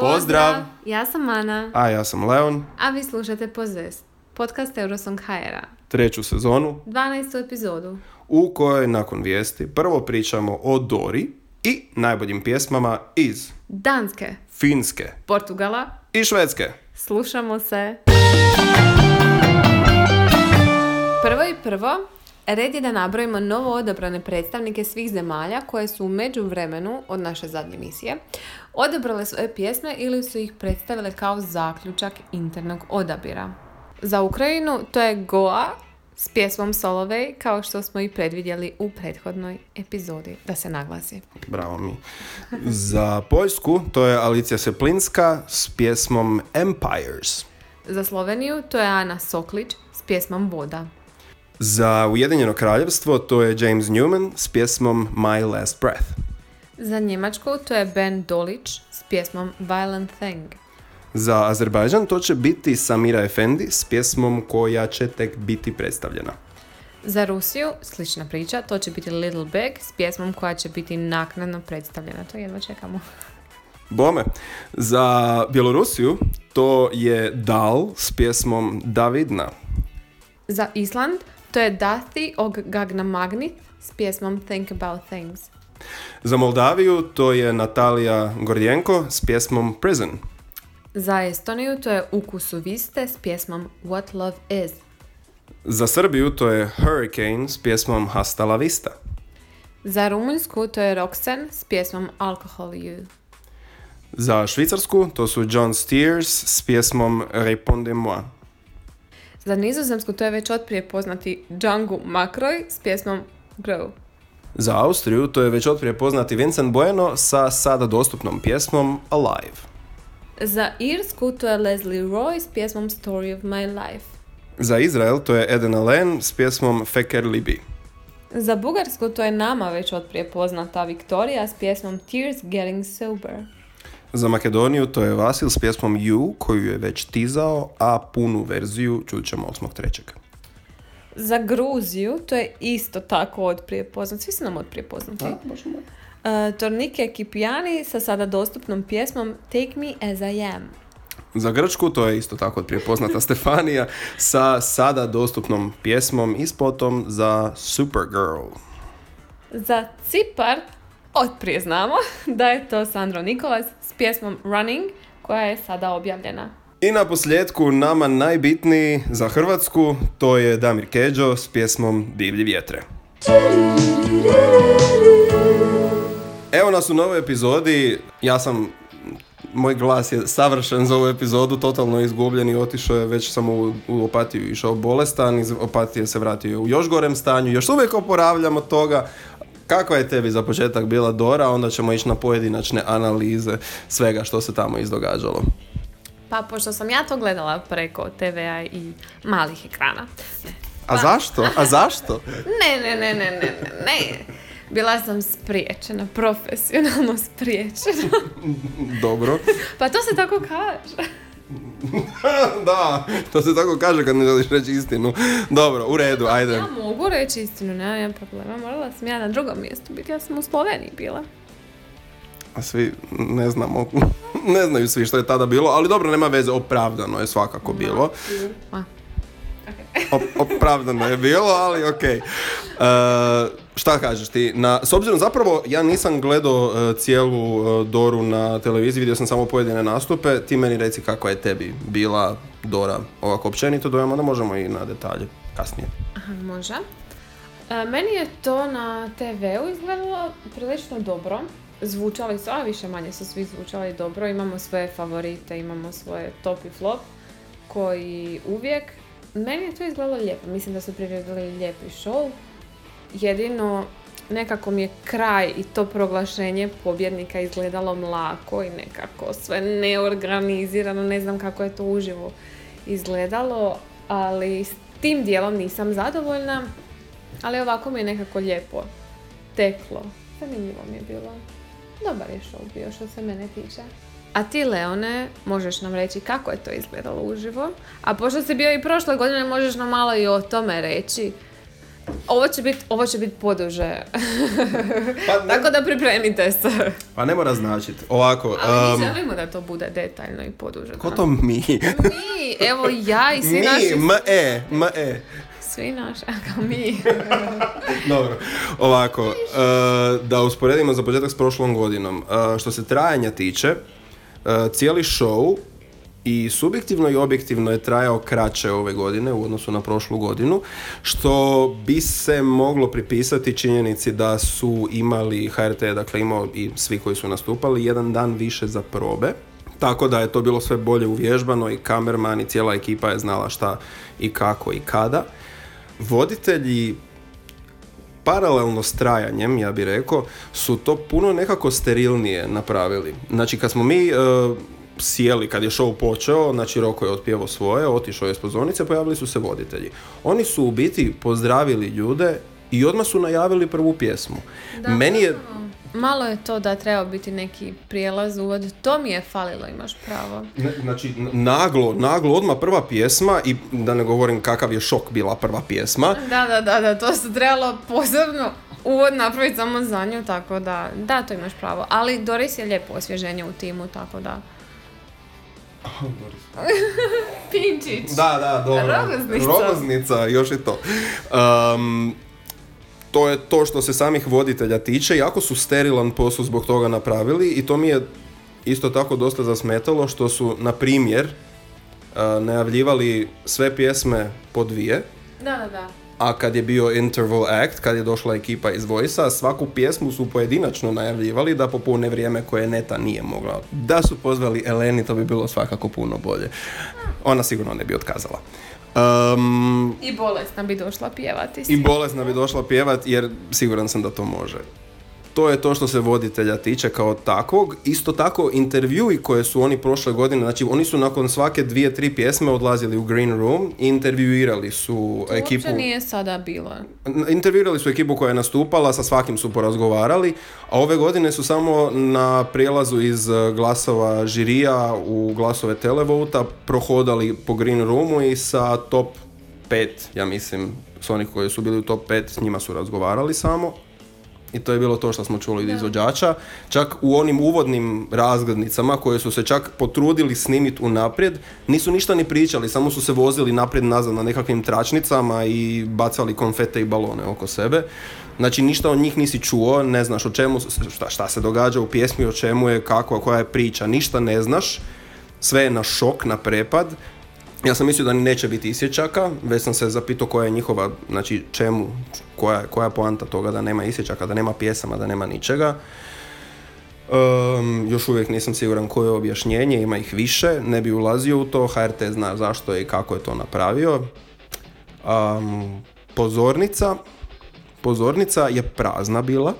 Pozdrav! Ja sam Ana, A ja sam Leon, a vi slušate Pozest, podcast Eurosong HR-a, treću sezonu 12. epizodu. u kojoj nakon vijesti prvo pričamo o Dori i najboljim pjesmama iz Danske, Finske Portugala, i Švedske. slušamo se. Prvo i prvo, red je da nabrojimo novo odabrane predstavnike svih zemalja koje su u međuvremenu od naše zadnje misije odabrale svoje pjesme ili su ih predstavile kao zaključak internog odabira. Za Ukrajinu to je Goa s pjesmom Solovej kao što smo i predvidjeli u prethodnoj epizodi, da se naglasi. Bravo mi. Za Poljsku to je Alicija Seplinska s pjesmom Empires. Za Sloveniju to je Ana Soklić s pjesmom Voda. Za Ujedinjeno kraljevstvo to je James Newman s pjesmom My Last Breath. Za Njemačku to je Ben Dolić s pjesmom Violent Thing. Za Azerbajdžan to će biti Samira Efendi s pjesmom koja će tek biti predstavljena. Za Rusiju, slična priča, to će biti Little Big s pjesmom koja će biti naknadno predstavljena. To jedva čekamo. Bome. Za Bjelorusiju to je Dal s pjesmom Davidna. Za Island to je Dathi og Gagna Magnit s pjesmom Think About Things. Za Moldaviju to je Natalija Gordjenko s pjesmom Prison. Za Estoniju to je Ukusu Viste s pjesmom What Love Is. Za Srbiju to je Hurricane s pjesmom Hasta la Vista. Za Rumunjsku to je Roxanne s pjesmom Alcohol You. Za Švicarsku to su John Steers s pjesmom Répondez-moi. Za Nizozemsku to je već otprije poznati Django Makroj s pjesmom Grow. Za Austriju to je već otprije poznati Vincent Bueno sa sada dostupnom pjesmom Alive. Za Irsku to je Leslie Roy s pjesmom Story of My Life. Za Izrael to je Eden Allen s pjesmom Feker Libi. Za Bugarsku to je nama već otprije poznata Victoria s pjesmom Tears Getting Sober. Za Makedoniju to je Vasil s pjesmom You koju je već tizao, a punu verziju čut ćemo 8.3. Za Gruziju to je isto tako otprije poznat. Svi su nam otprije poznati. Uh, Tornike Kipijani sa sada dostupnom pjesmom Take Me As I Am. Za Grčku to je isto tako prije poznata Stefanija sa sada dostupnom pjesmom i spotom za Supergirl. Za Cipar otprije znamo da je to Sandro Nikolas s pjesmom Running koja je sada objavljena. I na posljedku nama najbitniji za Hrvatsku to je Damir Keđo s pjesmom Divlji vjetre. Evo nas u novoj epizodi, ja sam, moj glas je savršen za ovu epizodu, totalno izgubljen i otišao je, već sam u, u Opatiju išao bolestan, iz Opatije se vratio u još gorem stanju, još uvijek oporavljam od toga. Kakva je tebi za početak bila Dora, onda ćemo ići na pojedinačne analize svega što se tamo izdogađalo. Pa pošto sam ja to gledala preko TVA i malih ekrana. A zašto? A zašto? Ne, ne, ne, ne, ne, ne, ne. Bila sam spriječena, profesionalno spriječena. Dobro. Pa to se tako kaže. da, to se tako kaže kad ne želiš reći istinu. Dobro, u redu, ajde. Ja mogu reći istinu, nema jedan problema. Morala sam ja na drugom mjestu biti, ja sam u Sloveniji bila. A svi ne znamo, ne znaju svi što je tada bilo, ali dobro, nema veze, opravdano je svakako bilo. Ma. Op- opravdano je bilo, ali ok. E, šta kažeš ti? Na, s obzirom zapravo, ja nisam gledao e, cijelu e, Doru na televiziji, vidio sam samo pojedine nastupe. Ti meni reci kako je tebi bila Dora ovako općenito dojam, onda možemo i na detalje kasnije. Aha, može. E, meni je to na TV-u izgledalo prilično dobro. Zvučali su, a više manje su svi zvučali dobro. Imamo svoje favorite, imamo svoje top i flop koji uvijek... Meni je to izgledalo lijepo. Mislim da su priredili lijepi show. Jedino nekako mi je kraj i to proglašenje pobjednika izgledalo mlako i nekako sve neorganizirano. Ne znam kako je to uživo izgledalo, ali s tim dijelom nisam zadovoljna. Ali ovako mi je nekako lijepo teklo. Zanimljivo mi je bilo. Dobar je show bio što se mene tiče. A ti, Leone, možeš nam reći kako je to izgledalo uživo? A pošto si bio i prošle godine, možeš nam malo i o tome reći. Ovo će biti ovo će biti poduže. Pa ne, Tako da pripremite se. pa ne mora značiti. Ovako, Ali um, mi želimo da to bude detaljno i poduže. ko to mi? Mi, evo ja i svi mi, naši... me, me. Svi naši, kao mi. Dobro, ovako, uh, da usporedimo za početak s prošlom godinom. Uh, što se trajanja tiče, uh, cijeli show i subjektivno i objektivno je trajao kraće ove godine u odnosu na prošlu godinu, što bi se moglo pripisati činjenici da su imali HRT, dakle imao i svi koji su nastupali, jedan dan više za probe. Tako da je to bilo sve bolje uvježbano i kamerman i cijela ekipa je znala šta i kako i kada. Voditelji paralelno s trajanjem, ja bih rekao, su to puno nekako sterilnije napravili. Znači, kad smo mi e, sjeli, kad je show počeo, znači Roko je otpjevao svoje, otišao je s pozornice, pojavili su se voditelji. Oni su u biti pozdravili ljude i odmah su najavili prvu pjesmu. Meni je... Malo je to da treba biti neki prijelaz, uvod. To mi je falilo, imaš pravo. Znači, naglo, naglo, odmah prva pjesma i da ne govorim kakav je šok bila prva pjesma. Da, da, da, da, to se trebalo posebno uvod napraviti samo za nju, tako da, da, to imaš pravo. Ali Doris je lijepo osvježenje u timu, tako da... Pinčić. Da, da, dobro. Rogoznica. Rogoznica, još je to. Um, to je to što se samih voditelja tiče. Jako su sterilan posao zbog toga napravili i to mi je isto tako dosta zasmetalo što su, na primjer, uh, najavljivali sve pjesme po dvije, Da, da, da. A kad je bio interval act, kad je došla ekipa iz Voice-a, svaku pjesmu su pojedinačno najavljivali da popune vrijeme koje Neta nije mogla. Da su pozvali Eleni, to bi bilo svakako puno bolje. Ona sigurno ne bi otkazala. Um, I bolesna bi došla pjevati. I bolesna bi došla pjevat jer siguran sam da to može. To je to što se voditelja tiče kao takvog. Isto tako intervjui koje su oni prošle godine, znači oni su nakon svake dvije, tri pjesme odlazili u Green Room i intervjuirali su To ekipu. uopće nije sada bilo. Intervjuirali su ekipu koja je nastupala, sa svakim su porazgovarali, a ove godine su samo na prijelazu iz eh, glasova žirija u glasove televouta prohodali po Green Roomu i sa top 5, ja mislim, s onih koji su bili u top 5, s njima su razgovarali samo. I to je bilo to što smo čuli od izvođača. Čak u onim uvodnim razglednicama koje su se čak potrudili snimiti unaprijed, nisu ništa ni pričali, samo su se vozili naprijed nazad na nekakvim tračnicama i bacali konfete i balone oko sebe. Znači ništa od njih nisi čuo, ne znaš o čemu, šta, šta se događa u pjesmi, o čemu je, kakva, koja je priča, ništa ne znaš. Sve je na šok, na prepad. Ja sam mislio da ni neće biti isječaka, već sam se zapitao koja je njihova, znači čemu, koja, koja je poanta toga da nema isječaka, da nema pjesama, da nema ničega. Um, još uvijek nisam siguran koje je objašnjenje, ima ih više, ne bi ulazio u to, HRT zna zašto je i kako je to napravio. Um, pozornica, pozornica je prazna bila,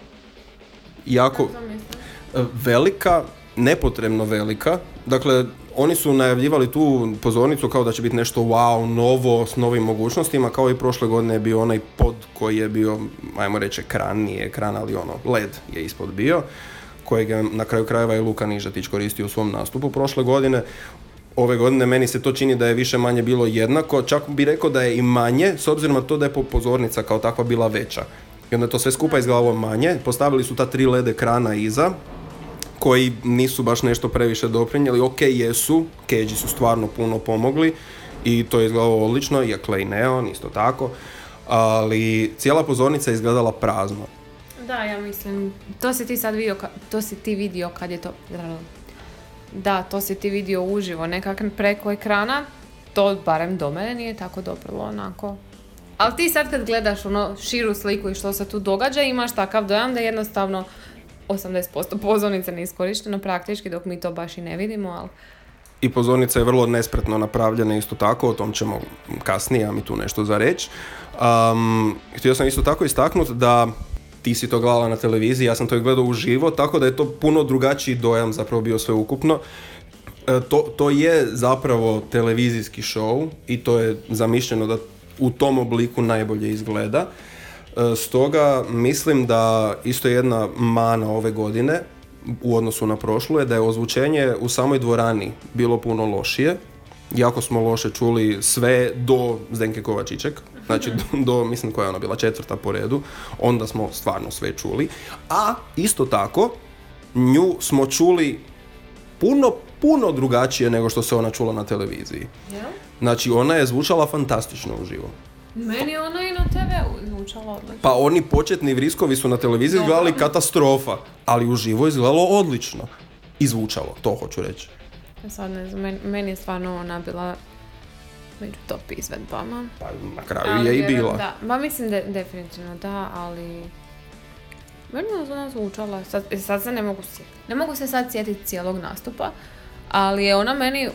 jako, velika, nepotrebno velika. Dakle, oni su najavljivali tu pozornicu kao da će biti nešto wow, novo, s novim mogućnostima, kao i prošle godine je bio onaj pod koji je bio, ajmo reći, ekran, nije ekran, ali ono, led je ispod bio, kojeg je na kraju krajeva i Luka Nižetić koristio u svom nastupu prošle godine. Ove godine meni se to čini da je više manje bilo jednako, čak bi rekao da je i manje, s obzirom na to da je po- pozornica kao takva bila veća. I onda je to sve skupa izgledalo manje, postavili su ta tri led ekrana iza, koji nisu baš nešto previše doprinijeli. Ok, jesu, keđi su stvarno puno pomogli i to je izgledalo odlično, i Clay Neon isto tako, ali cijela pozornica je izgledala prazno. Da, ja mislim, to si ti sad vidio, to si ti vidio kad je to... Da, to si ti vidio uživo, nekak preko ekrana, to barem do mene nije tako doprlo onako. Ali ti sad kad gledaš ono širu sliku i što se tu događa, imaš takav dojam da jednostavno 80% pozornice ne iskorišteno praktički, dok mi to baš i ne vidimo, ali... I pozornica je vrlo nespretno napravljena isto tako, o tom ćemo kasnije, a mi tu nešto za reći. Um, htio sam isto tako istaknuti da ti si to gledala na televiziji, ja sam to gledao uživo, tako da je to puno drugačiji dojam zapravo bio sve ukupno. E, to, to je zapravo televizijski show i to je zamišljeno da u tom obliku najbolje izgleda. E, Stoga mislim da isto jedna mana ove godine u odnosu na prošlu je da je ozvučenje u samoj dvorani bilo puno lošije. Jako smo loše čuli sve do Zdenke Kovačićek. Znači, do, do, mislim koja je ona bila četvrta po redu, onda smo stvarno sve čuli. A isto tako, nju smo čuli puno, puno drugačije nego što se ona čula na televiziji. Znači, ona je zvučala fantastično uživo. Meni je ona i na TV zvučala odlično. Pa oni početni vriskovi su na televiziji izgledali katastrofa, ali uživo je izgledalo odlično. I zvučalo, to hoću reći. Ja Sad ne znam, meni, je stvarno ona bila među top izvedbama. Pa na kraju Ali je i bila. Da, ma mislim da definitivno da, ali... Meni je ona zvučala, sad, e, sad se ne mogu sjetiti. Ne mogu se sad sjetiti cijelog nastupa, ali je ona meni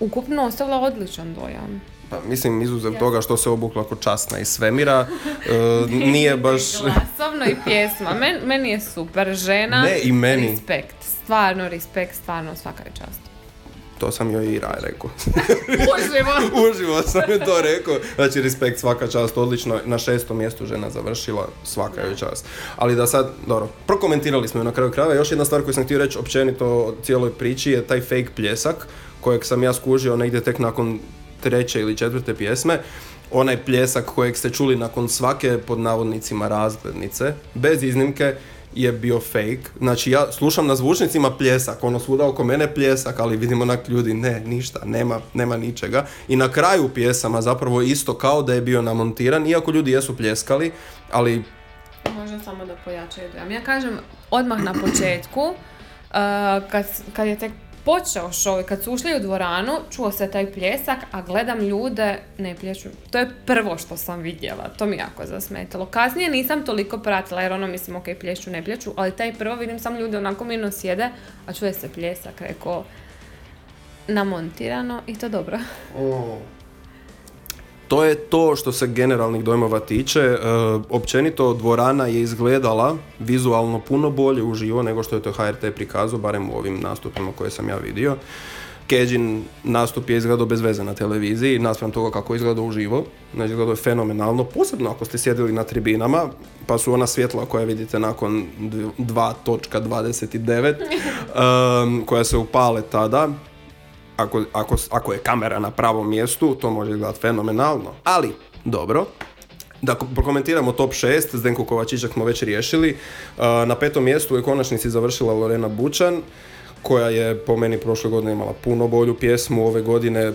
ukupno ostavila odličan dojam. Pa, mislim, izuzev toga što se obukla kod časna iz svemira, e, nije baš... Glasovno i pjesma. Men, meni je super žena. Ne, i meni. Respekt. Stvarno respekt, stvarno svaka je čast. To sam joj i Raj rekao. Uživo. Uživo sam joj to rekao. Znači, respekt, svaka čast, odlično. Na šestom mjestu žena završila, svaka joj čast. Ali da sad, dobro, prokomentirali smo ju na kraju krajeva. Još jedna stvar koju sam htio reći općenito o cijeloj priči je taj fake pljesak, kojeg sam ja skužio negdje tek nakon treće ili četvrte pjesme. Onaj pljesak kojeg ste čuli nakon svake, pod navodnicima, razglednice, bez iznimke, je bio fake. Znači ja slušam na zvučnicima pljesak, ono svuda oko mene pljesak, ali vidimo onak ljudi, ne, ništa, nema, nema ničega. I na kraju pjesama zapravo isto kao da je bio namontiran, iako ljudi jesu pljeskali, ali Možda samo da pojačaju. Ja kažem odmah na početku, uh, kad, kad je tek počeo i kad su ušli u dvoranu, čuo se taj pljesak, a gledam ljude, ne plješu. To je prvo što sam vidjela, to mi jako zasmetalo. Kasnije nisam toliko pratila, jer ono mislim, ok, plješću, ne plječu, ali taj prvo vidim sam ljude onako mirno sjede, a čuje se pljesak, rekao, namontirano i to dobro. To je to što se generalnih dojmova tiče. E, općenito dvorana je izgledala vizualno puno bolje uživo nego što je to HRT prikazao, barem u ovim nastupima koje sam ja vidio. Keđin nastup je izgledao bez veze na televiziji, naspram toga kako je izgledao uživo. Znači, izgledao je fenomenalno, posebno ako ste sjedili na tribinama, pa su ona svjetla koja vidite nakon dv- 2.29, em, koja se upale tada, ako, ako, ako je kamera na pravom mjestu, to može izgledati fenomenalno. Ali, dobro, da ko- prokomentiramo top 6, Zdenko Kovačićak smo već riješili. Uh, Na petom mjestu je konačnici završila Lorena Bučan, koja je po meni prošle godine imala puno bolju pjesmu, ove godine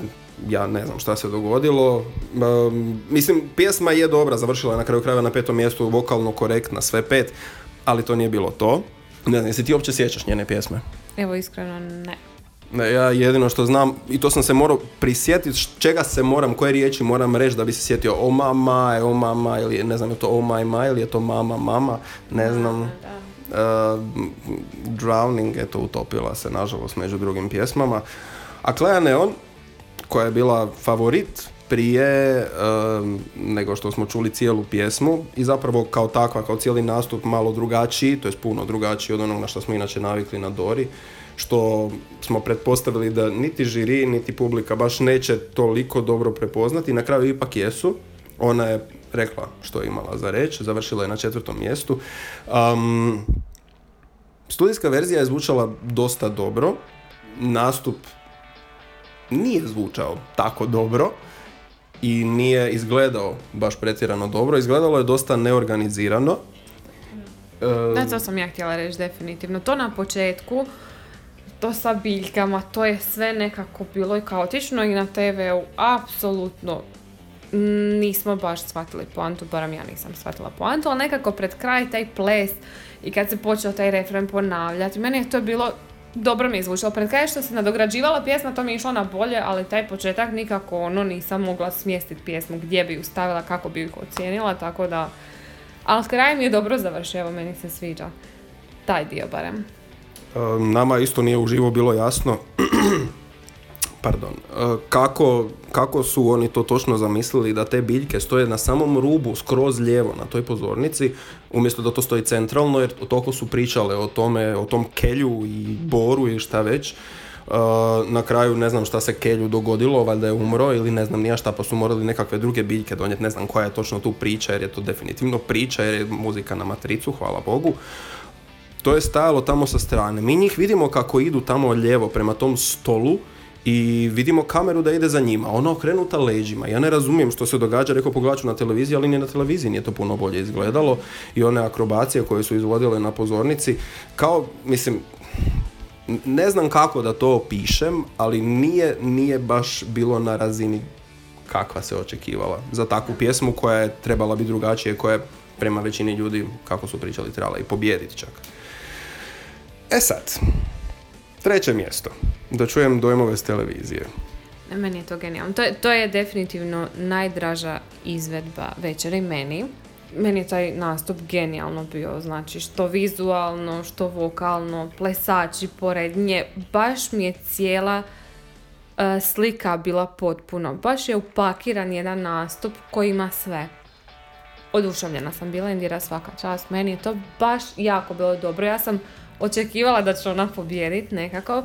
ja ne znam šta se dogodilo. Um, mislim, pjesma je dobra, završila je na kraju krajeva na petom mjestu, vokalno korektna, sve pet, ali to nije bilo to. Ne znam, jesi ti uopće sjećaš njene pjesme? Evo, iskreno ne. Ja jedino što znam, i to sam se morao prisjetiti, čega se moram, koje riječi moram reći da bi se sjetio o mama, e, o mama, ili ne znam je to o majma, ili je to mama, mama, ne znam. Uh, drowning, eto, utopila se, nažalost, među drugim pjesmama. A Clea Neon, koja je bila favorit prije um, nego što smo čuli cijelu pjesmu i zapravo kao takva, kao cijeli nastup malo drugačiji, to je puno drugačiji od onog na što smo inače navikli na Dori, što smo pretpostavili da niti žiri, niti publika baš neće toliko dobro prepoznati, na kraju ipak jesu. Ona je rekla što je imala za reći, završila je na četvrtom mjestu. Um, studijska verzija je zvučala dosta dobro, nastup nije zvučao tako dobro i nije izgledao baš pretjerano dobro. Izgledalo je dosta neorganizirano. Da, to sam ja htjela reći definitivno. To na početku, to sa biljkama, to je sve nekako bilo i kaotično i na TV-u apsolutno nismo baš shvatili poantu, barem ja nisam shvatila poantu, ali nekako pred kraj taj ples i kad se počeo taj refren ponavljati, meni je to bilo dobro mi je zvučalo. Pred kraj što se nadograđivala pjesma, to mi je išlo na bolje, ali taj početak nikako ono nisam mogla smjestiti pjesmu gdje bi ju stavila, kako bi ju ocijenila, tako da... Ali kraj mi je dobro završio, evo meni se sviđa. Taj dio barem. E, nama isto nije uživo bilo jasno pardon, e, kako, kako su oni to točno zamislili da te biljke stoje na samom rubu, skroz lijevo na toj pozornici, umjesto da to stoji centralno, jer toliko su pričale o tome, o tom kelju i boru i šta već. E, na kraju ne znam šta se kelju dogodilo, valjda je umro ili ne znam nija šta, pa su morali nekakve druge biljke donijeti, ne znam koja je točno tu priča, jer je to definitivno priča, jer je muzika na matricu, hvala Bogu. To je stajalo tamo sa strane. Mi njih vidimo kako idu tamo lijevo prema tom stolu i vidimo kameru da ide za njima, ona okrenuta leđima. Ja ne razumijem što se događa, rekao pogledat na televiziji, ali ni na televiziji nije to puno bolje izgledalo i one akrobacije koje su izvodile na pozornici, kao, mislim, ne znam kako da to opišem, ali nije, nije baš bilo na razini kakva se očekivala za takvu pjesmu koja je trebala biti drugačije, koja je prema većini ljudi, kako su pričali, trebala i pobijediti čak. E sad, treće mjesto. Da čujem dojmove s televizije. Meni je to genijalno. To je, to je definitivno najdraža izvedba večeri meni. Meni je taj nastup genijalno bio, znači što vizualno, što vokalno, plesači pored nje. Baš mi je cijela e, slika bila potpuno. Baš je upakiran jedan nastup koji ima sve. Oduševljena sam bila, Indira svaka čast. Meni je to baš jako bilo dobro. Ja sam očekivala da će ona pobijediti nekako.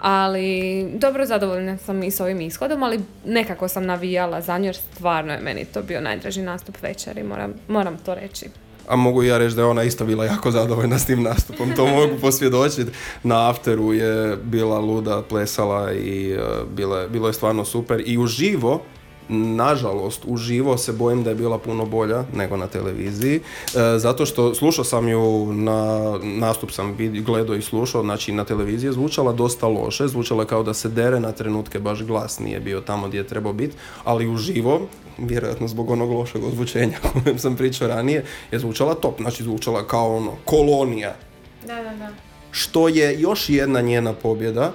Ali dobro zadovoljna sam i s ovim ishodom, ali nekako sam navijala za nju jer stvarno je meni to bio najdraži nastup večeri, moram, moram to reći. A mogu ja reći da je ona isto bila jako zadovoljna s tim nastupom, to mogu posvjedočiti. Na afteru je bila luda, plesala i uh, bilo, bilo je stvarno super. I uživo nažalost uživo se bojim da je bila puno bolja nego na televiziji e, zato što slušao sam ju na nastup sam gledao i slušao znači na televiziji je zvučala dosta loše zvučalo je kao da se dere na trenutke baš glas nije bio tamo gdje je trebao biti ali uživo vjerojatno zbog onog lošeg ozvučenja kojem sam pričao ranije je zvučala top znači zvučala kao ono kolonija da, da, da. što je još jedna njena pobjeda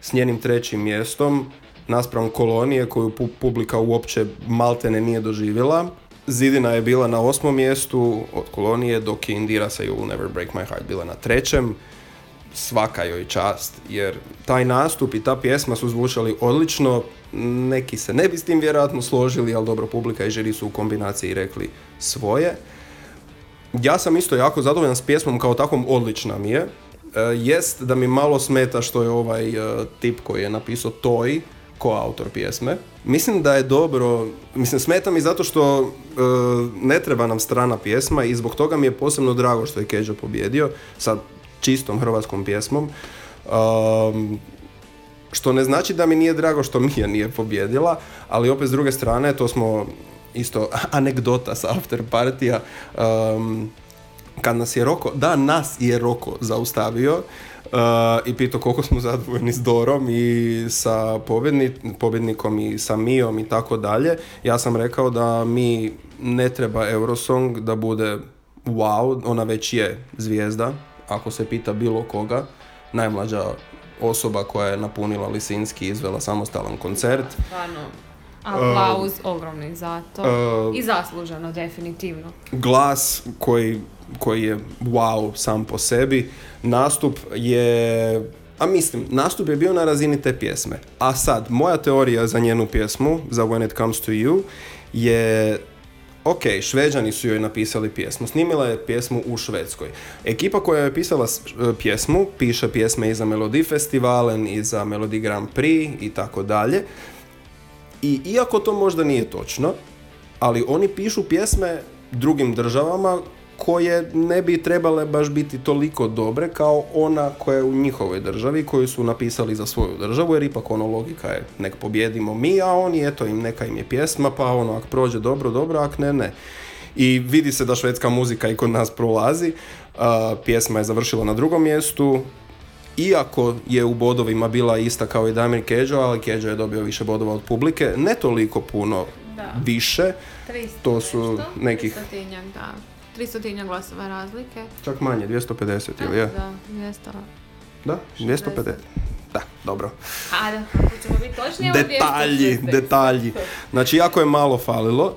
s njenim trećim mjestom naspram kolonije koju publika uopće maltene nije doživjela. Zidina je bila na osmom mjestu od kolonije, dok je Indira sa You Will Never Break My Heart bila na trećem. Svaka joj čast, jer taj nastup i ta pjesma su zvučali odlično. Neki se ne bi s tim vjerojatno složili, ali dobro, publika i žiri su u kombinaciji rekli svoje. Ja sam isto jako zadovoljan s pjesmom kao takvom odlična mi je. E, jest da mi malo smeta što je ovaj e, tip koji je napisao Toy, ko autor pjesme. Mislim da je dobro, mislim smeta mi zato što e, ne treba nam strana pjesma i zbog toga mi je posebno drago što je Keđo pobjedio sa čistom hrvatskom pjesmom. što ne znači da mi nije drago što Mija nije pobjedila, ali opet s druge strane to smo isto anegdota sa after partija kad nas je Roko, da nas je Roko zaustavio i pitao koliko smo zadovoljni s Dorom i sa pobjednikom i sa Mijom i tako dalje. Ja sam rekao da mi ne treba Eurosong da bude wow, ona već je zvijezda, ako se pita bilo koga, najmlađa osoba koja je napunila Lisinski i izvela samostalan koncert. Stvarno, aplauz uh, ogromni za to uh, i zasluženo definitivno. Glas koji koji je wow sam po sebi. Nastup je a mislim, nastup je bio na razini te pjesme. A sad, moja teorija za njenu pjesmu, za When It Comes to You, je Ok, šveđani su joj napisali pjesmu, snimila je pjesmu u Švedskoj. Ekipa koja je pisala e, pjesmu, piše pjesme i za Melody Festivalen, i za Melody Grand Prix i tako dalje. I iako to možda nije točno, ali oni pišu pjesme drugim državama koje ne bi trebale baš biti toliko dobre kao ona koja je u njihovoj državi koju su napisali za svoju državu jer ipak ono logika je nek pobjedimo mi a oni eto im neka im je pjesma pa ono ako prođe dobro dobro ak ne ne. I vidi se da švedska muzika i kod nas prolazi. Pjesma je završila na drugom mjestu iako je u bodovima bila ista kao i Damir Keđo, ali Keđo je dobio više bodova od publike, ne toliko puno više, to su nekih... da. 300 glasova razlike. Čak manje, 250 ili je? Da, 200. Da, 250. Da, dobro. A da, kako ćemo biti točni, Detalji, detalji. Znači, jako je malo falilo.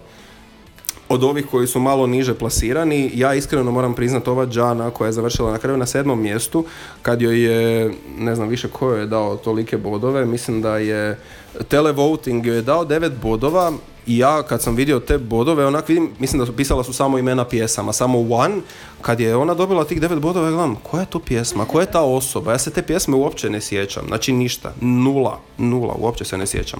Od ovih koji su malo niže plasirani, ja iskreno moram priznati ova Džana koja je završila na kraju na sedmom mjestu, kad joj je, ne znam više ko je dao tolike bodove, mislim da je televoting je dao 9 bodova, i ja kad sam vidio te bodove, onak vidim, mislim da su pisala su samo imena pjesama, samo one, kad je ona dobila tih devet bodova, ja gledam, koja je to pjesma, koja je ta osoba, ja se te pjesme uopće ne sjećam, znači ništa, nula, nula, uopće se ne sjećam.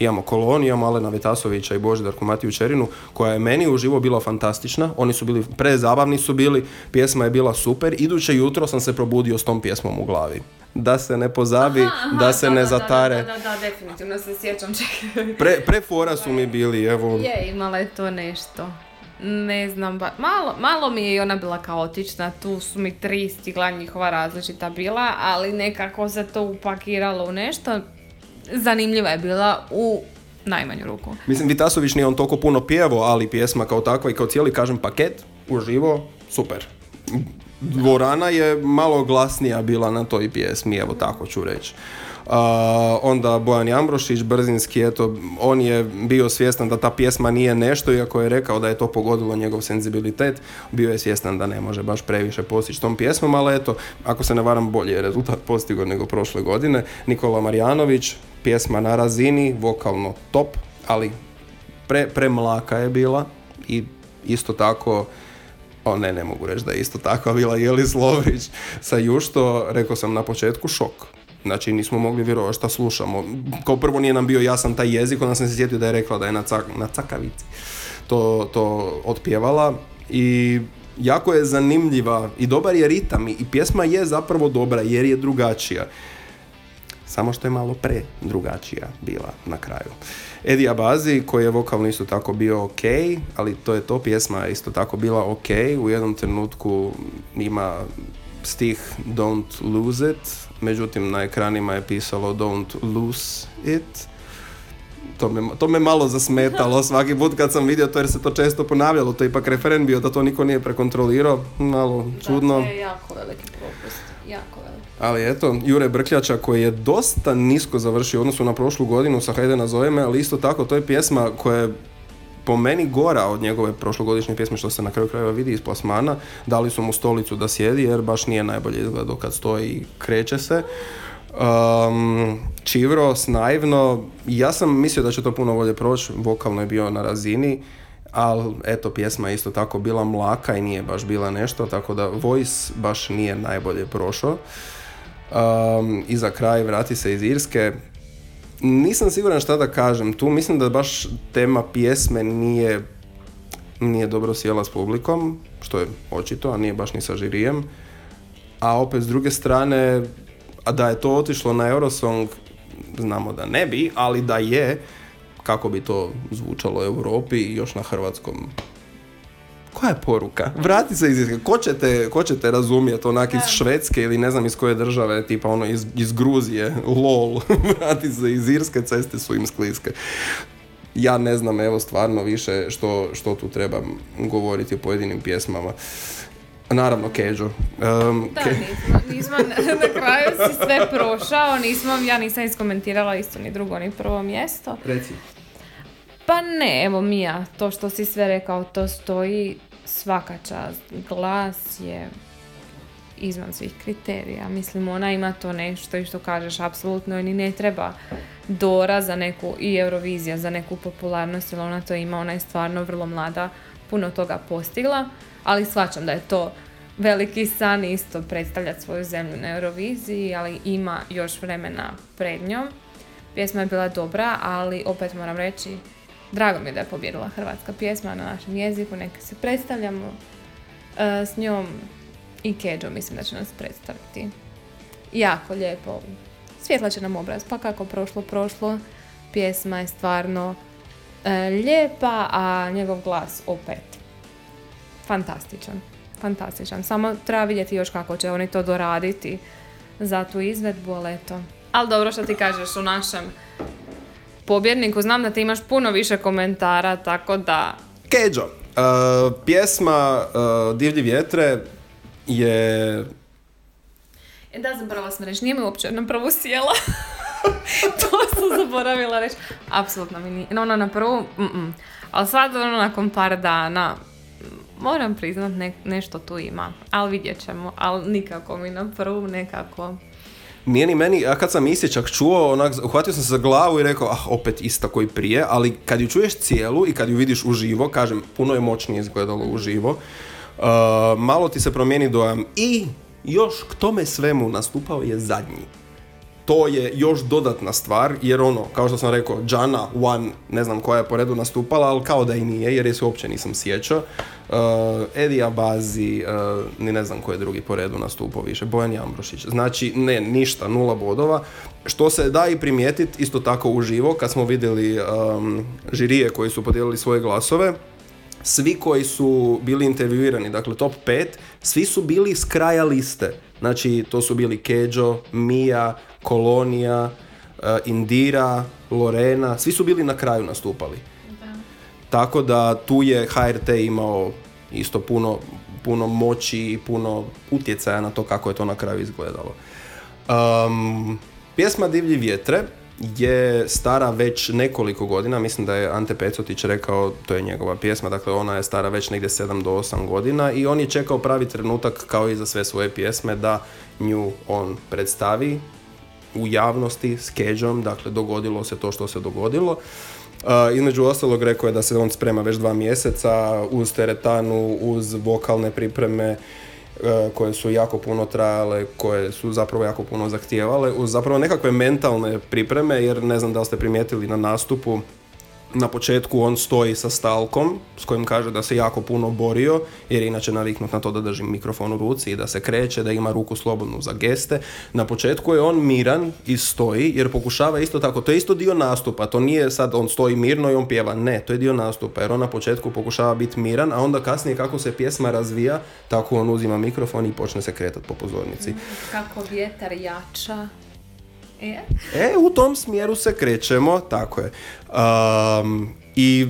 Imamo Kolon, imamo Alena Vitasovića i Božidarku Matiju Čerinu, koja je meni uživo bila fantastična. Oni su bili, prezabavni su bili, pjesma je bila super. Iduće jutro sam se probudio s tom pjesmom u glavi. Da se ne pozabi, da se ne zatare. Da, da, da, definitivno se sjećam čekaj. Pre, pre fora su mi bili, evo. Je, imala je to nešto. Ne znam, ba, malo, malo mi je i ona bila kaotična, tu su mi tri stigla njihova različita bila, ali nekako se to upakiralo u nešto. Zanimljiva je bila u najmanju ruku. Mislim, Vitasović nije on toliko puno pjevo, ali pjesma kao takva i kao cijeli, kažem, paket, uživo, super. Dvorana je malo glasnija bila na toj pjesmi, evo tako ću reći. Uh, onda Bojan Jambrošić, Brzinski, eto, on je bio svjestan da ta pjesma nije nešto, iako je rekao da je to pogodilo njegov senzibilitet, bio je svjestan da ne može baš previše postići tom pjesmom, ali eto, ako se ne varam, bolje je rezultat postigao nego prošle godine. Nikola Marjanović, pjesma na razini, vokalno top, ali pre, premlaka je bila i isto tako o ne, ne mogu reći da je isto tako bila Jelis Lovrić sa Jušto, rekao sam na početku šok. Znači nismo mogli vjerovati šta slušamo. Kao prvo nije nam bio jasan taj jezik, onda sam se sjetio da je rekla da je na, cak, na cakavici to, to otpjevala i jako je zanimljiva i dobar je ritam i pjesma je zapravo dobra jer je drugačija. Samo što je malo pre drugačija bila na kraju. Edi Abazi koji je vokalno isto tako bio ok, ali to je to pjesma isto tako bila ok. U jednom trenutku ima stih Don't lose it, međutim na ekranima je pisalo Don't lose it. To me, to me malo zasmetalo svaki put kad sam vidio to jer se to često ponavljalo, to je ipak referen bio da to niko nije prekontrolirao, malo čudno. Da, to je jako veliki propust, jako veliki. Ali eto, Jure Brkljača koji je dosta nisko završio u odnosu na prošlu godinu sa Hajde nazove me, ali isto tako to je pjesma koja je po meni gora od njegove prošlogodišnje pjesme što se na kraju krajeva vidi iz plasmana. Dali su mu stolicu da sjedi jer baš nije najbolje izgledao kad stoji i kreće se. Um, Čivro, Snajvno, ja sam mislio da će to puno bolje proći, vokalno je bio na razini, ali eto, pjesma je isto tako bila mlaka i nije baš bila nešto, tako da Voice baš nije najbolje prošao. Um, I za kraj vrati se iz Irske, nisam siguran šta da kažem. Tu mislim da baš tema pjesme nije, nije dobro sjela s publikom, što je očito, a nije baš ni sa žirijem. A opet s druge strane, a da je to otišlo na Eurosong, znamo da ne bi, ali da je, kako bi to zvučalo u Europi i još na hrvatskom koja je poruka? Vrati se iz Irske. Ko ćete, ko ćete razumjeti onak iz Švedske ili ne znam iz koje države, tipa ono iz, iz Gruzije, lol, vrati se iz Irske, ceste su im skliske. Ja ne znam, evo stvarno više što, što tu trebam govoriti o pojedinim pjesmama. Naravno, Keđo. Um, Da, nismo, nismo, na kraju si sve prošao, nismo, ja nisam iskomentirala isto ni drugo ni prvo mjesto. Reci. Pa ne, evo Mija, to što si sve rekao, to stoji svaka čast. Glas je izvan svih kriterija. Mislim, ona ima to nešto i što kažeš, apsolutno ni ne treba Dora za neku, i Eurovizija za neku popularnost, jer ona to ima, ona je stvarno vrlo mlada, puno toga postigla, ali shvaćam da je to veliki san isto predstavljati svoju zemlju na Euroviziji, ali ima još vremena pred njom. Pjesma je bila dobra, ali opet moram reći, drago mi je da je pobjedila hrvatska pjesma na našem jeziku, neka se predstavljamo e, s njom i Keđo mislim da će nas predstaviti. Jako lijepo. Svjetla će nam obraz, pa kako prošlo, prošlo. Pjesma je stvarno e, lijepa, a njegov glas opet fantastičan. Fantastičan. Samo treba vidjeti još kako će oni to doraditi za tu izvedbu, ali eto. Ali dobro što ti kažeš u našem pobjedniku. Znam da ti imaš puno više komentara, tako da... Keđo. Uh, pjesma uh, Divlji vjetre je... E da, zaboravila sam reći, nije mi uopće na prvu sjela. to sam zaboravila reći. Apsolutno mi nije. No, ono na prvu, mm ali sad ono nakon par dana, moram priznat ne, nešto tu ima. Ali vidjet ćemo. Ali nikako mi na prvu nekako... Nije ni meni, ja kad sam isječak čuo, onak, uhvatio sam se za glavu i rekao, ah, opet ista koji prije, ali kad ju čuješ cijelu i kad ju vidiš uživo, kažem, puno je moćnije izgledalo uživo, uh, malo ti se promijeni dojam i još k tome svemu nastupao je zadnji. To je još dodatna stvar, jer ono, kao što sam rekao, Jana One, ne znam koja je po redu nastupala, ali kao da i nije, jer je se uopće nisam sjećao. Uh, Edi Abazi, uh, ni ne znam ko je drugi po redu nastupao više, Bojan Jambrošić. Znači, ne, ništa, nula bodova. Što se da i primijetiti, isto tako uživo, kad smo vidjeli um, žirije koji su podijelili svoje glasove, svi koji su bili intervjuirani, dakle top 5, svi su bili s kraja liste. Znači, to su bili Keđo, Mija, Kolonija, eh, Indira, Lorena, svi su bili na kraju nastupali. Tako da tu je HRT imao isto puno, puno moći i puno utjecaja na to kako je to na kraju izgledalo. Um, pjesma Divlji vjetre je stara već nekoliko godina, mislim da je Ante Pecotić rekao, to je njegova pjesma, dakle ona je stara već negdje 7 do 8 godina i on je čekao pravi trenutak kao i za sve svoje pjesme da nju on predstavi u javnosti s keđom, dakle dogodilo se to što se dogodilo. Uh, između ostalog rekao je da se on sprema već dva mjeseca uz teretanu, uz vokalne pripreme, koje su jako puno trajale, koje su zapravo jako puno zahtijevale, uz zapravo nekakve mentalne pripreme, jer ne znam da li ste primijetili na nastupu, na početku on stoji sa stalkom s kojim kaže da se jako puno borio jer je inače naviknut na to da drži mikrofon u ruci i da se kreće, da ima ruku slobodnu za geste. Na početku je on miran i stoji jer pokušava isto tako, to je isto dio nastupa, to nije sad on stoji mirno i on pjeva, ne, to je dio nastupa jer on na početku pokušava biti miran, a onda kasnije kako se pjesma razvija, tako on uzima mikrofon i počne se kretati po pozornici. Kako vjetar jača. E? e, u tom smjeru se krećemo, tako je. Um, I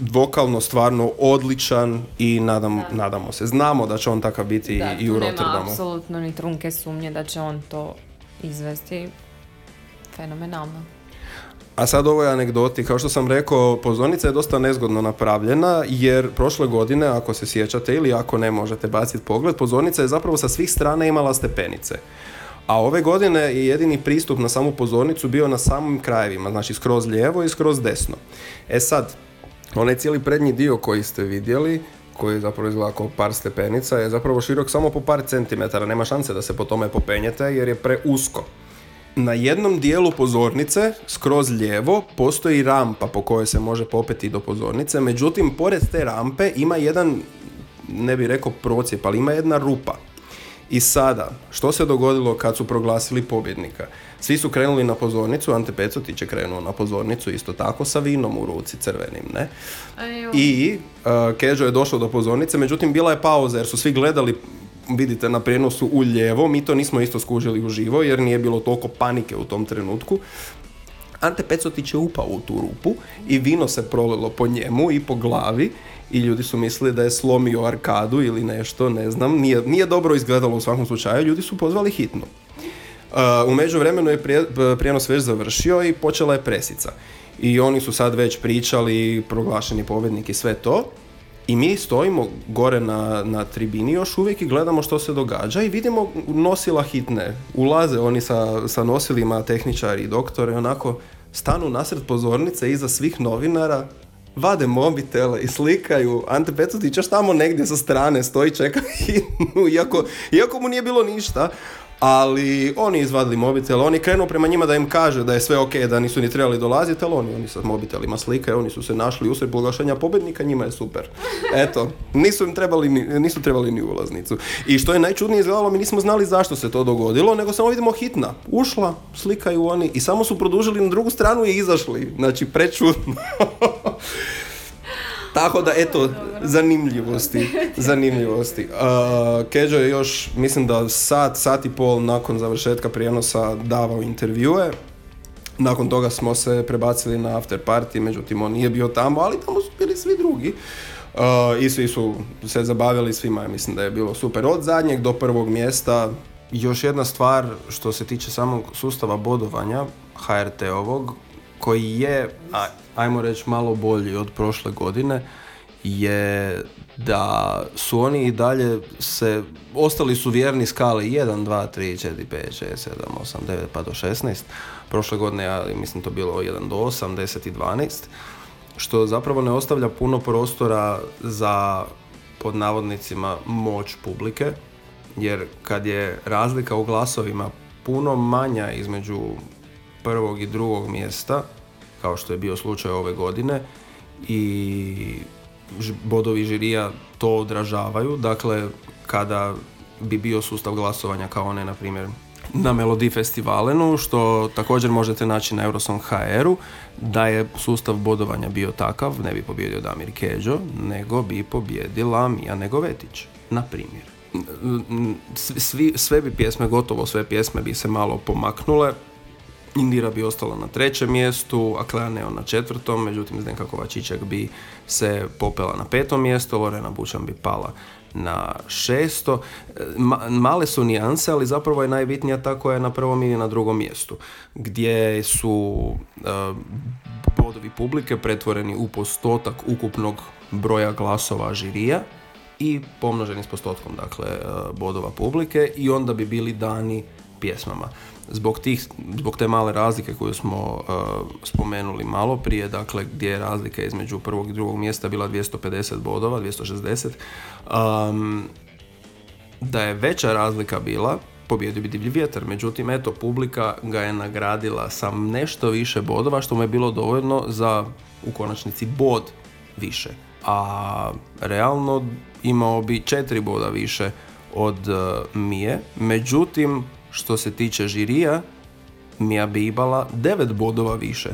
vokalno stvarno odličan i nadam, nadamo se. Znamo da će on takav biti da, i u Rotterdamu. nema apsolutno ni trunke sumnje da će on to izvesti fenomenalno. A sad ovoj anegdoti, kao što sam rekao, pozornica je dosta nezgodno napravljena, jer prošle godine, ako se sjećate ili ako ne možete baciti pogled, pozornica je zapravo sa svih strana imala stepenice. A ove godine je jedini pristup na samu pozornicu bio na samim krajevima, znači skroz lijevo i skroz desno. E sad, onaj cijeli prednji dio koji ste vidjeli, koji zapravo izgleda kao par stepenica, je zapravo širok samo po par centimetara. Nema šanse da se po tome popenjete jer je preusko. Na jednom dijelu pozornice, skroz lijevo, postoji rampa po kojoj se može popeti do pozornice, međutim, pored te rampe ima jedan, ne bih rekao procijep, ali ima jedna rupa. I sada, što se dogodilo kad su proglasili pobjednika? Svi su krenuli na pozornicu, Ante Pecotić je krenuo na pozornicu isto tako sa vinom u ruci crvenim, ne? I uh, Keđo je došao do pozornice, međutim bila je pauza jer su svi gledali vidite na prijenosu u lijevo, mi to nismo isto skužili u živo jer nije bilo toliko panike u tom trenutku. Ante Pecotić je upao u tu rupu i vino se prolilo po njemu i po glavi i ljudi su mislili da je slomio arkadu ili nešto, ne znam. Nije, nije dobro izgledalo u svakom slučaju, ljudi su pozvali hitno. Uh, u međuvremenu je prijenos već završio i počela je presica. I oni su sad već pričali, proglašeni pobjednik i sve to. I mi stojimo gore na, na tribini još uvijek i gledamo što se događa i vidimo nosila hitne. Ulaze oni sa, sa nosilima, tehničari i doktore, onako stanu nasred pozornice iza svih novinara, vade mobitele i slikaju. Ante Pecotić još tamo negdje sa strane stoji, čeka hitnu, iako, iako mu nije bilo ništa ali oni izvadili mobitel, oni krenu prema njima da im kaže da je sve ok, da nisu ni trebali dolaziti, ali oni, oni sa mobitelima slikaju, oni su se našli usred proglašenja pobjednika, njima je super. Eto, nisu im trebali, nisu trebali ni ulaznicu. I što je najčudnije izgledalo, mi nismo znali zašto se to dogodilo, nego samo vidimo hitna. Ušla, slikaju oni i samo su produžili na drugu stranu i izašli. Znači, prečudno. Tako da, eto, zanimljivosti. Zanimljivosti. Uh, Keđo je još, mislim da sat, sat i pol nakon završetka prijenosa davao intervjue. Nakon toga smo se prebacili na after party, međutim on nije bio tamo, ali tamo su bili svi drugi. Uh, I svi su se zabavili svima, mislim da je bilo super. Od zadnjeg do prvog mjesta, još jedna stvar što se tiče samog sustava bodovanja HRT-ovog, koji je, ajmo reći, malo bolji od prošle godine, je da su oni i dalje se, ostali su vjerni skali 1, 2, 3, 4, 5, 6, 7, 8, 9 pa do 16. Prošle godine ja mislim to bilo 1 do 8, 10 i 12. Što zapravo ne ostavlja puno prostora za pod navodnicima moć publike. Jer kad je razlika u glasovima puno manja između prvog i drugog mjesta, kao što je bio slučaj ove godine, i bodovi žirija to odražavaju. Dakle, kada bi bio sustav glasovanja kao one, na primjer, na Melodi Festivalenu, što također možete naći na Eurosong HR-u, da je sustav bodovanja bio takav, ne bi pobjedio Damir Keđo, nego bi pobjedila Mija Negovetić, na primjer. Svi, sve bi pjesme, gotovo sve pjesme bi se malo pomaknule, Indira bi ostala na trećem mjestu, a Klea Neo na četvrtom, međutim Zdenka Kovačićak bi se popela na petom mjestu, Lorena Bučan bi pala na šesto. male su nijanse, ali zapravo je najbitnija ta koja je na prvom ili na drugom mjestu, gdje su uh, bodovi publike pretvoreni u postotak ukupnog broja glasova žirija i pomnoženi s postotkom dakle, e, bodova publike i onda bi bili dani pjesmama zbog, tih, zbog te male razlike koju smo uh, spomenuli malo prije, dakle gdje je razlika između prvog i drugog mjesta bila 250 bodova, 260, um, da je veća razlika bila, pobjedio bi divlji vjetar, međutim eto publika ga je nagradila sa nešto više bodova što mu je bilo dovoljno za u konačnici bod više. A realno imao bi četiri boda više od uh, Mije, međutim što se tiče žirija, Mija bi imala devet bodova više,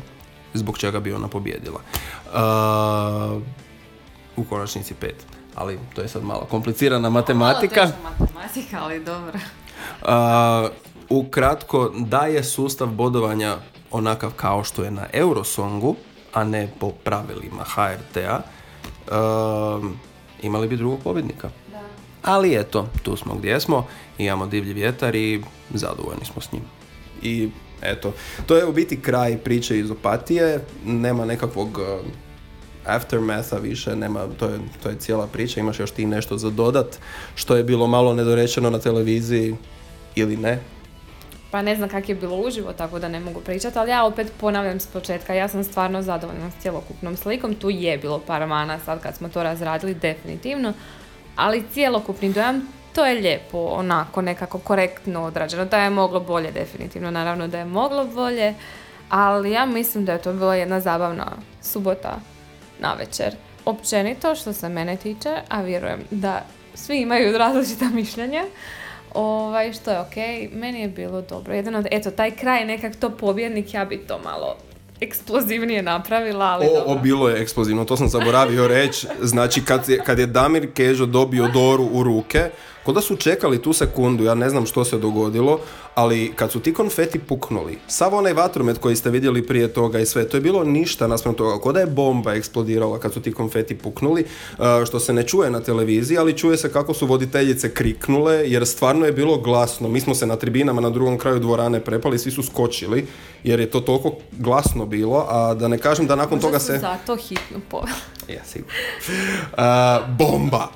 zbog čega bi ona pobjedila. Uh, u konačnici pet. Ali to je sad malo komplicirana matematika. Malo matematika, ali dobro. Uh, ukratko, da je sustav bodovanja onakav kao što je na Eurosongu, a ne po pravilima HRT-a, uh, imali bi drugog pobjednika. Ali eto, tu smo gdje smo, imamo divlji vjetar i zadovoljni smo s njim. I eto, to je u biti kraj priče iz opatije, nema nekakvog uh, aftermatha više, nema, to je, to je cijela priča, imaš još ti nešto za dodat, što je bilo malo nedorečeno na televiziji ili ne? Pa ne znam kak je bilo uživo, tako da ne mogu pričati, ali ja opet ponavljam s početka, ja sam stvarno zadovoljna s cjelokupnom slikom, tu je bilo par mana sad kad smo to razradili, definitivno, ali cijelokupni dojam to je lijepo, onako nekako korektno odrađeno. Da je moglo bolje, definitivno, naravno da je moglo bolje, ali ja mislim da je to bila jedna zabavna subota na večer. Općenito što se mene tiče, a vjerujem da svi imaju različita mišljenja, ovaj, što je ok, meni je bilo dobro. Jedan od, eto, taj kraj nekak to pobjednik, ja bi to malo eksplozivnije napravila, ali o, o, bilo je eksplozivno, to sam zaboravio reći. Znači, kad je, kad je Damir Kežo dobio Doru u ruke, Ko da su čekali tu sekundu, ja ne znam što se dogodilo, ali kad su ti konfeti puknuli, sav onaj vatromet koji ste vidjeli prije toga i sve, to je bilo ništa naspram toga, ko da je bomba eksplodirala kad su ti konfeti puknuli, što se ne čuje na televiziji, ali čuje se kako su voditeljice kriknule, jer stvarno je bilo glasno. Mi smo se na tribinama na drugom kraju dvorane prepali, svi su skočili, jer je to toliko glasno bilo, a da ne kažem da nakon toga se... zato hitno Ja, sigurno. bomba!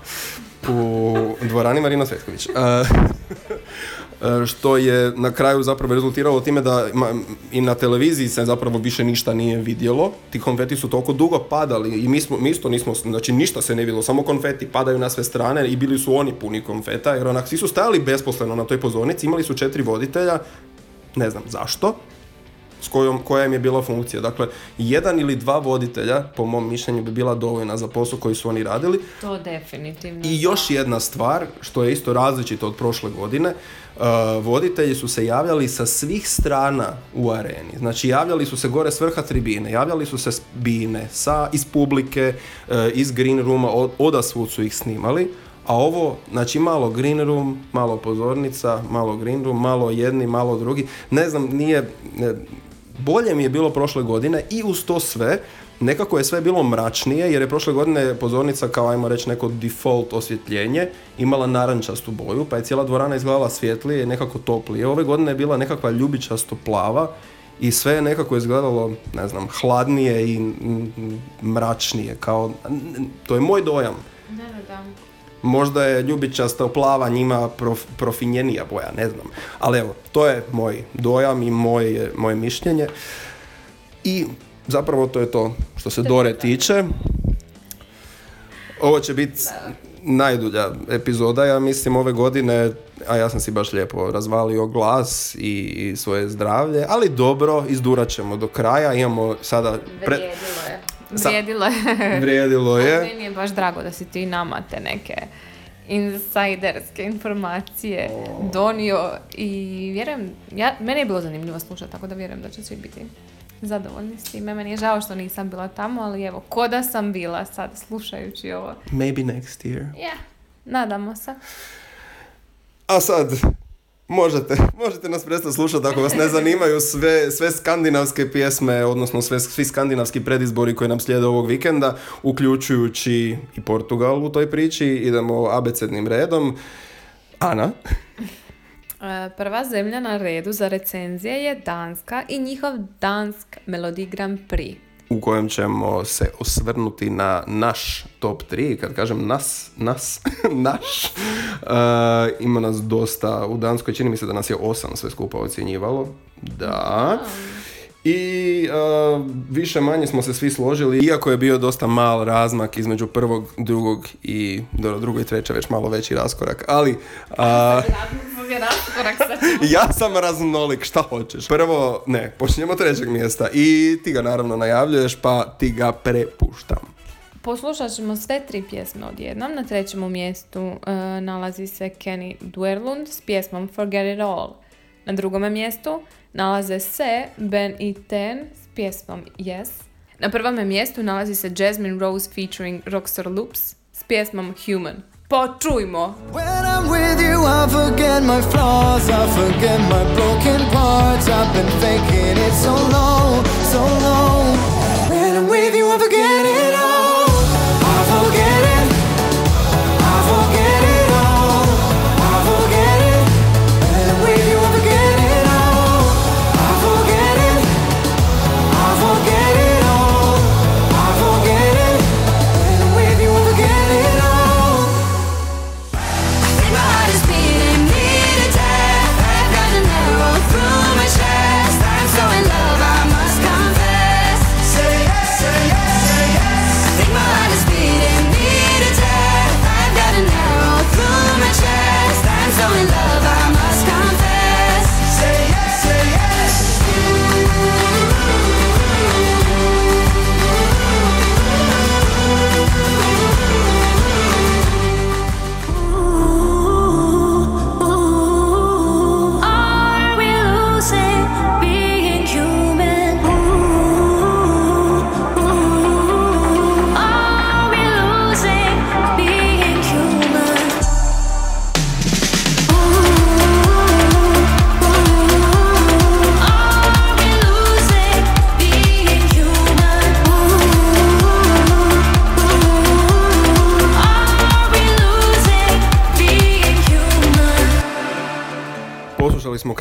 U dvorani Marina Svetković. E, e, što je na kraju zapravo rezultiralo time da i na televiziji se zapravo više ništa nije vidjelo. Ti konfeti su toliko dugo padali i mi, smo, mi isto nismo, znači ništa se ne vidjelo, samo konfeti padaju na sve strane i bili su oni puni konfeta jer onak svi su stajali besposleno na toj pozornici, imali su četiri voditelja, ne znam zašto, s kojom, koja im je bila funkcija. Dakle, jedan ili dva voditelja, po mom mišljenju, bi bila dovoljna za posao koji su oni radili. To definitivno. I još jedna stvar, što je isto različito od prošle godine, uh, voditelji su se javljali sa svih strana u areni. Znači, javljali su se gore s vrha tribine, javljali su se s bine, sa, iz publike, uh, iz green rooma, od, odasvud su ih snimali. A ovo, znači malo green room, malo pozornica, malo green room, malo jedni, malo drugi. Ne znam, nije, bolje mi je bilo prošle godine i uz to sve nekako je sve bilo mračnije jer je prošle godine pozornica kao ajmo reći neko default osvjetljenje imala narančastu boju pa je cijela dvorana izgledala svjetlije i nekako toplije. Ove godine je bila nekakva ljubičasto plava i sve je nekako izgledalo, ne znam, hladnije i mračnije kao, to je moj dojam. Da, da, Možda je ljubičasta plava njima prof, profinjenija boja, ne znam. Ali evo, to je moj dojam i moje, moje mišljenje. I zapravo to je to što se Dore tiče. Ovo će biti najdulja epizoda, ja mislim, ove godine, a ja sam si baš lijepo razvalio glas i, i svoje zdravlje, ali dobro, izdurat ćemo do kraja, imamo sada... Pre... Vrijedilo je. Vrijedilo je. Meni je baš drago da si ti nama te neke insajderske informacije donio i vjerujem, ja, meni je bilo zanimljivo slušati, tako da vjerujem da će svi biti zadovoljni s time. Meni je žao što nisam bila tamo, ali evo, ko da sam bila sad slušajući ovo. Maybe next year. Ja, nadamo se. A sad, možete, možete nas prestati slušati ako vas ne zanimaju sve, sve skandinavske pjesme, odnosno sve, svi skandinavski predizbori koji nam slijede ovog vikenda, uključujući i Portugal u toj priči. Idemo abecednim redom. Ana, E, Prva zemlja na redu za recenzije je Danska i njihov Dansk Melodi Grand Prix. U kojem ćemo se osvrnuti na naš top 3, kad kažem nas, nas, naš, e, ima nas dosta. U Danskoj, čini mi se da nas je osam sve skupa ocjenjivalo, da, i e, više manje smo se svi složili, iako je bio dosta mal razmak između prvog, drugog i do drugo i treće već malo veći raskorak, ali ja sam raznolik, šta hoćeš? Prvo, ne, počinjemo trećeg mjesta i ti ga naravno najavljuješ, pa ti ga prepuštam. Poslušat ćemo sve tri pjesme odjednom. Na trećem mjestu e, nalazi se Kenny Duerlund s pjesmom Forget It All. Na drugom mjestu nalaze se Ben i Ten s pjesmom Yes. Na prvom mjestu nalazi se Jasmine Rose featuring Rockstar Loops s pjesmom Human. When I'm with you, I forget my flaws, I forget my broken parts. I've been faking it so long, so long. When I'm with you, I forget it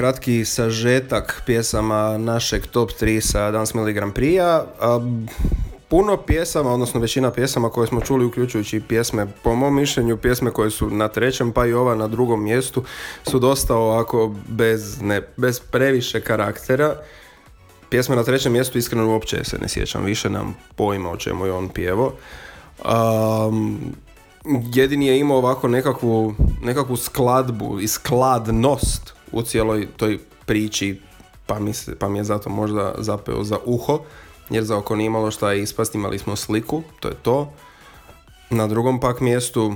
kratki sažetak pjesama našeg top 3 sa Dance Melody Grand Prix-a. Puno pjesama, odnosno većina pjesama koje smo čuli, uključujući pjesme, po mom mišljenju, pjesme koje su na trećem, pa i ova na drugom mjestu, su dosta ovako bez, ne, bez previše karaktera. Pjesme na trećem mjestu iskreno uopće se ne sjećam, više nam pojma o čemu je on pjevo. Um, jedini je imao ovako nekakvu, nekakvu skladbu i skladnost u cijeloj toj priči, pa mi, se, pa mi je zato možda zapeo za uho, jer za oko nije imalo šta ispast, imali smo sliku, to je to. Na drugom pak mjestu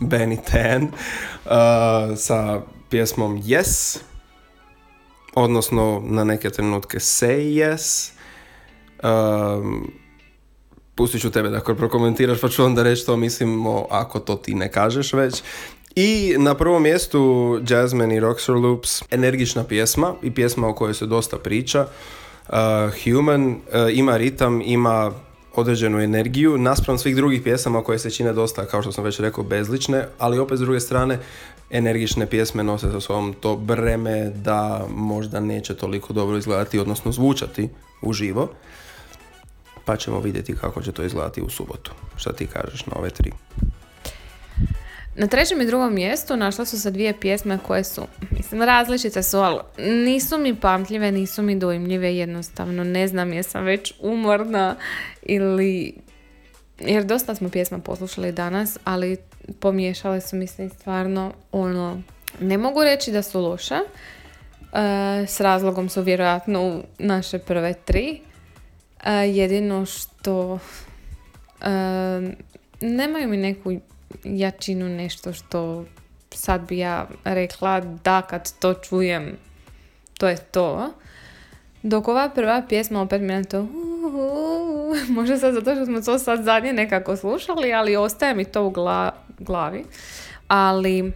Benny Tan uh, sa pjesmom Yes, odnosno na neke trenutke Say Yes. Um, pustit ću tebe da prokomentiraš pa ću onda reći što mislimo ako to ti ne kažeš već. I na prvom mjestu Jasmine i Roxor Loops, energična pjesma i pjesma o kojoj se dosta priča. Uh, Human uh, ima ritam, ima određenu energiju naspram svih drugih pjesama koje se čine dosta, kao što sam već rekao, bezlične, ali opet s druge strane energične pjesme nose sa sobom to breme da možda neće toliko dobro izgledati, odnosno zvučati uživo pa ćemo vidjeti kako će to izgledati u subotu. Šta ti kažeš na ove tri? Na trećem i drugom mjestu našla su se dvije pjesme koje su, mislim, različite su, ali nisu mi pamtljive, nisu mi dojmljive jednostavno. Ne znam jesam već umorna ili jer dosta smo pjesma poslušali danas, ali pomiješale su mislim stvarno ono, ne mogu reći da su loše, e, s razlogom su vjerojatno u naše prve tri, E, jedino što e, nemaju mi neku jačinu nešto što sad bi ja rekla da kad to čujem to je to. Dok ova prva pjesma opet mi je to možda sad zato što smo to sad zadnje nekako slušali, ali ostaje mi to u gla- glavi. Ali e,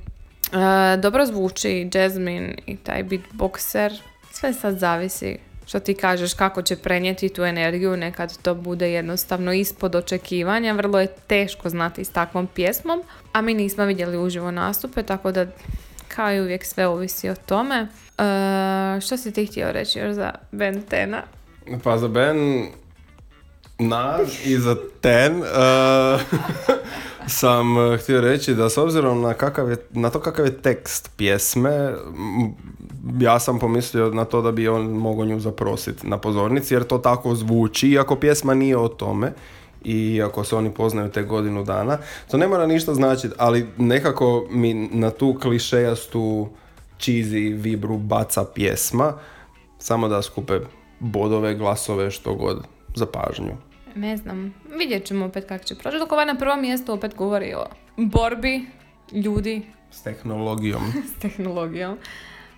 dobro zvuči Jasmine i taj beatboxer. Sve sad zavisi što ti kažeš kako će prenijeti tu energiju, nekad to bude jednostavno ispod očekivanja, vrlo je teško znati s takvom pjesmom, a mi nismo vidjeli uživo nastupe, tako da kao i uvijek sve ovisi o tome. E, što si ti htio reći još za Ben Tena? Pa za Ben na i za ten eh, sam eh, htio reći da s obzirom na, kakav je, na to kakav je tekst pjesme, ja sam pomislio na to da bi on mogao nju zaprositi na pozornici jer to tako zvuči, iako pjesma nije o tome i ako se oni poznaju te godinu dana. To ne mora ništa značiti, ali nekako mi na tu klišejastu cheesy vibru baca pjesma, samo da skupe bodove, glasove, što god za pažnju. Ne znam, vidjet ćemo opet kako će proći. Dok ova na prvom mjestu opet govori o borbi ljudi S tehnologijom. s tehnologijom.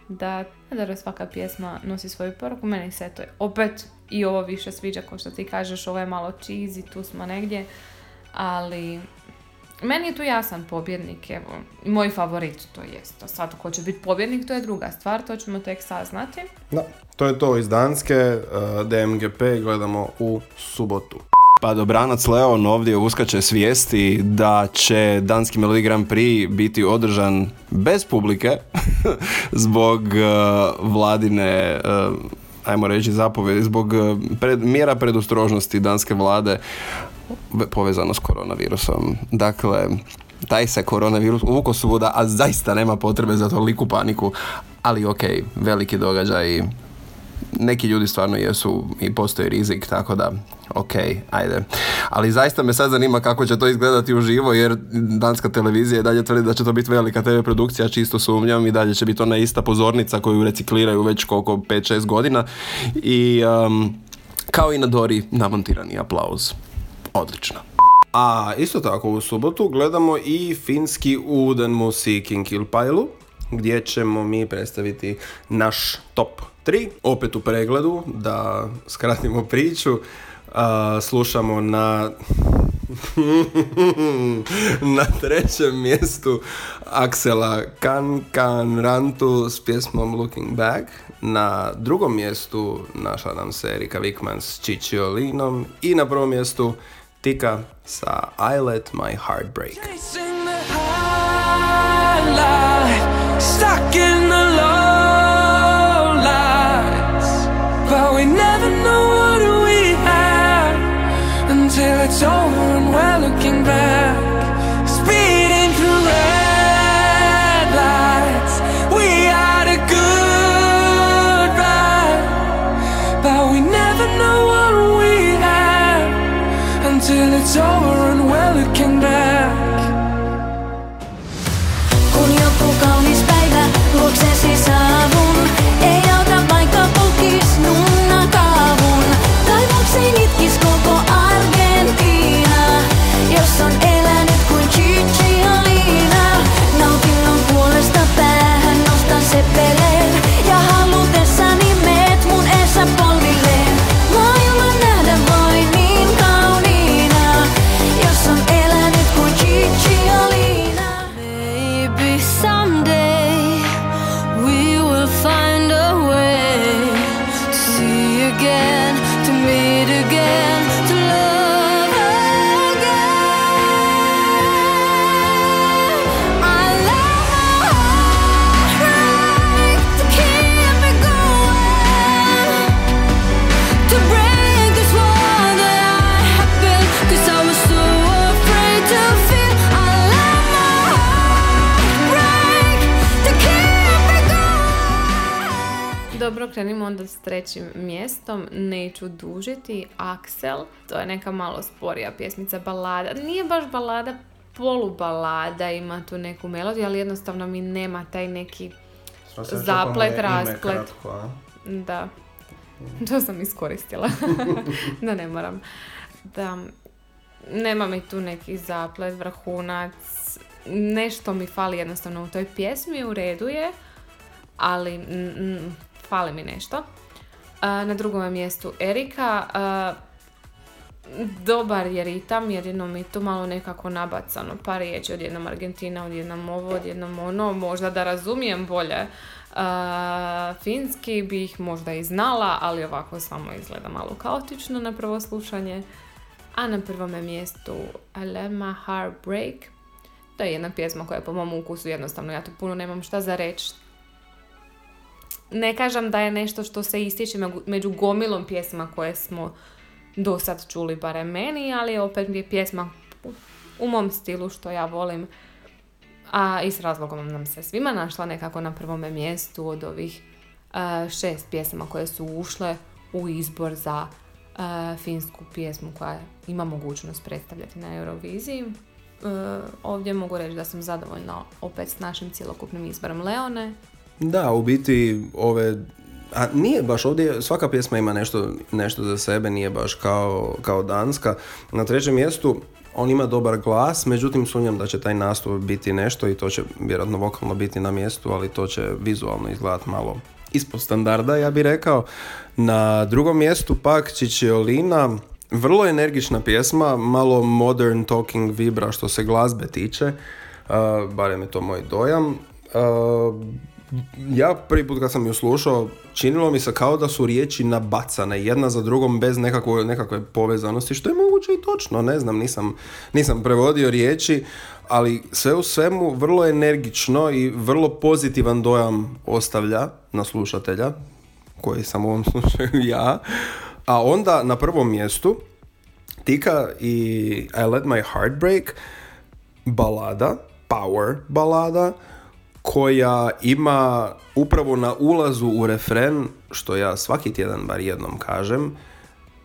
Da, da svaka pjesma nosi svoju poruku. Meni se to opet i ovo više sviđa, kao što ti kažeš, ovo je malo cheesy, tu smo negdje. Ali meni je tu jasan pobjednik, evo, i moj favorit to jest. A sad ko će biti pobjednik, to je druga stvar, to ćemo tek saznati. Da, to je to iz Danske, eh, DMGP gledamo u subotu. Pa dobranac Leon ovdje uskače svijesti da će Danski Melodi Grand Prix biti održan bez publike zbog uh, vladine, uh, ajmo reći zapovedi, zbog pred- mjera predostrožnosti danske vlade povezano s koronavirusom. Dakle, taj se koronavirus uvuko svuda, a zaista nema potrebe za toliku paniku, ali ok, veliki događaj, neki ljudi stvarno jesu i postoji rizik, tako da, ok, ajde. Ali zaista me sad zanima kako će to izgledati uživo, jer danska televizija i dalje tvrdi da će to biti velika TV produkcija, čisto sumnjam i dalje će biti ona ista pozornica koju recikliraju već koliko, 5-6 godina. I um, kao i na Dori, namontirani aplauz. Odlično. A isto tako u subotu gledamo i finski Uden Musikin Kilpailu gdje ćemo mi predstaviti naš top 3. Opet u pregledu, da skratimo priču, slušamo na na trećem mjestu Aksela Kan Kan Rantu s pjesmom Looking Back. Na drugom mjestu našla nam se Erika Wikman s Cicciolinom i na prvom mjestu Tika sa I Let My Heart Break. Stuck in the krenimo onda s trećim mjestom. Neću dužiti. Axel. To je neka malo sporija pjesmica balada. Nije baš balada, polubalada. Ima tu neku melodiju, ali jednostavno mi nema taj neki zaplet, rasplet. Da. To sam iskoristila. da ne moram. Da. Nema mi tu neki zaplet, vrhunac. Nešto mi fali jednostavno u toj pjesmi, u redu je. Ali mm, mm, fali mi nešto. A, na drugom je mjestu Erika. A, dobar je ritam, jedino mi je tu malo nekako nabacano. Pa riječi odjednom Argentina, odjednom ovo, odjednom ono. Možda da razumijem bolje a, finski bih možda i znala, ali ovako samo izgleda malo kaotično na prvo slušanje. A na prvome mjestu Alema Heartbreak. To je jedna pjesma koja je po mom ukusu jednostavno, ja tu puno nemam šta za reći. Ne kažem da je nešto što se ističe među gomilom pjesma koje smo do sad čuli, barem meni, ali opet je pjesma u mom stilu što ja volim. A i s razlogom nam se svima našla nekako na prvome mjestu od ovih e, šest pjesama koje su ušle u izbor za e, finsku pjesmu koja ima mogućnost predstavljati na Euroviziji. E, ovdje mogu reći da sam zadovoljna opet s našim cjelokupnim izborom Leone. Da, u biti ove a nije baš ovdje, svaka pjesma ima nešto, nešto za sebe, nije baš kao, kao danska. Na trećem mjestu on ima dobar glas, međutim sumnjam da će taj nastup biti nešto i to će vjerojatno vokalno biti na mjestu, ali to će vizualno izgledati malo ispod standarda, ja bih rekao. Na drugom mjestu pak Čičiolina, vrlo energična pjesma, malo modern talking vibra što se glazbe tiče, uh, barem je to moj dojam. Uh, ja prvi put kad sam ju slušao, činilo mi se kao da su riječi nabacane jedna za drugom bez nekakve, nekakve povezanosti, što je moguće i točno, ne znam, nisam, nisam prevodio riječi, ali sve u svemu vrlo energično i vrlo pozitivan dojam ostavlja na slušatelja, koji sam u ovom slučaju ja, a onda na prvom mjestu Tika i I Let My Heart Break, balada, power balada, koja ima upravo na ulazu u refren, što ja svaki tjedan bar jednom kažem,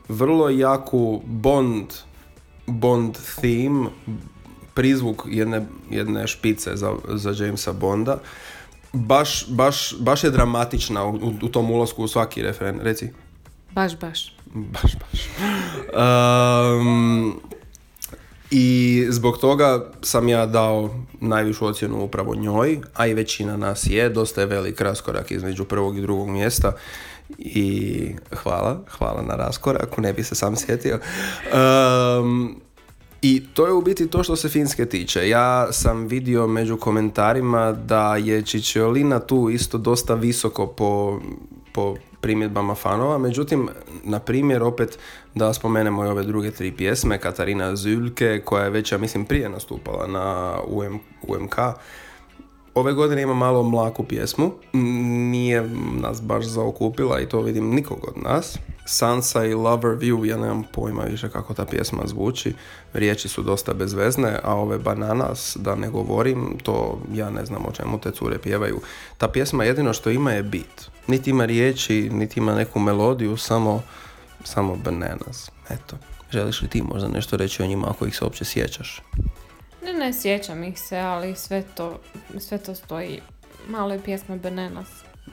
vrlo jaku Bond, Bond theme, prizvuk jedne, jedne špice za, za Jamesa Bonda. Baš, baš, baš je dramatična u, u tom ulasku u svaki refren. Reci. Baš, baš. Baš, baš. Um, I zbog toga sam ja dao najvišu ocjenu upravo njoj, a i većina nas je. Dosta je velik raskorak između prvog i drugog mjesta. I hvala, hvala na raskoraku, ne bi se sam sjetio. Um, i to je u biti to što se Finske tiče. Ja sam vidio među komentarima da je Čičiolina tu isto dosta visoko po, po primjedbama fanova, međutim, na primjer, opet da spomenemo i ove druge tri pjesme, Katarina Zülke, koja je već, ja mislim, prije nastupala na UM, UMK, Ove godine ima malo mlaku pjesmu, nije nas baš zaokupila i to vidim nikog od nas. Sansa i Lover View, ja nemam pojma više kako ta pjesma zvuči, riječi su dosta bezvezne, a ove Bananas, da ne govorim, to ja ne znam o čemu te cure pjevaju. Ta pjesma jedino što ima je bit. Niti ima riječi, niti ima neku melodiju, samo, samo Bananas. Eto, želiš li ti možda nešto reći o njima ako ih se uopće sjećaš? Ne, ne sjećam ih se, ali sve to, sve to stoji. Malo je pjesma Bananas.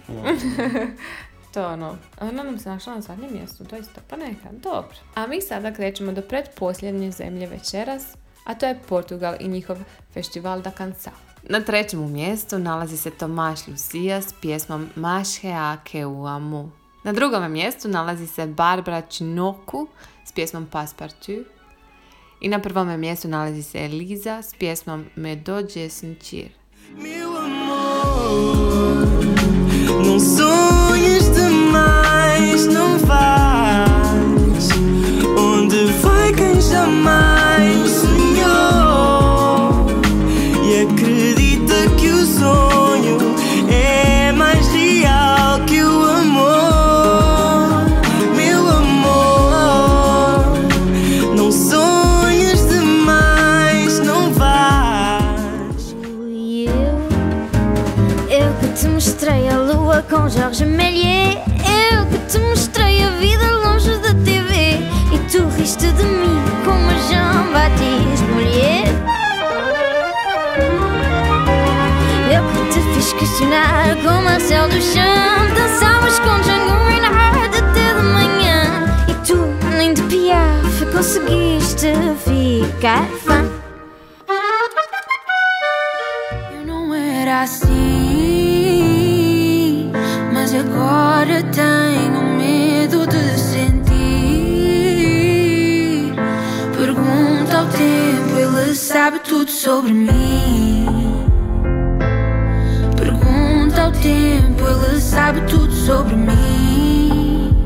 to ono, ona nam se našla na zadnjem mjestu, doista, pa neka, dobro. A mi sada krećemo do predposljednje zemlje večeras, a to je Portugal i njihov festival da Canção. Na trećem mjestu nalazi se Tomaš Lucia s pjesmom Maše Ake u. Na drugom mjestu nalazi se Barbara Činoku s pjesmom Passepartout. I na prvome mjestu nalazi se Eliza s pjesmom Me dođe sentir. Meu amor, não sonhes demais, não vais. Onde vai quem jamais Jorge Mélier. Eu que te mostrei a vida longe da TV e tu riste de mim como Jean Baptiste Mulher. Eu que te fiz questionar com Marcel chão Dançámos com Django Reinhardt até de manhã e tu, nem de piaf, conseguiste ficar fã. Sabe tudo sobre mim. Pergunta ao tempo, ele sabe tudo sobre mim.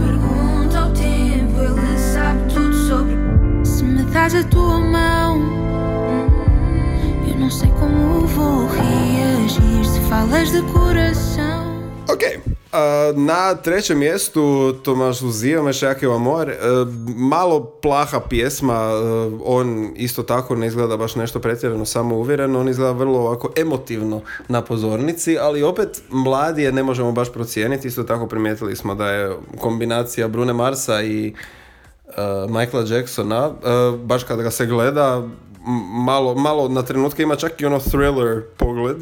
Pergunta ao tempo, ele sabe tudo sobre Se me dás a tua mão, eu não sei como vou reagir se falas de coração. Na trećem mjestu Tomaš Luzio, Mešake Amor, e, malo plaha pjesma, e, on isto tako ne izgleda baš nešto pretjerano samouvjereno, on izgleda vrlo ovako emotivno na pozornici, ali opet mladi je ne možemo baš procijeniti, isto tako primijetili smo da je kombinacija Brune Marsa i uh, Michaela Jacksona, uh, baš kada ga se gleda, malo, malo na trenutke ima čak i ono thriller pogled.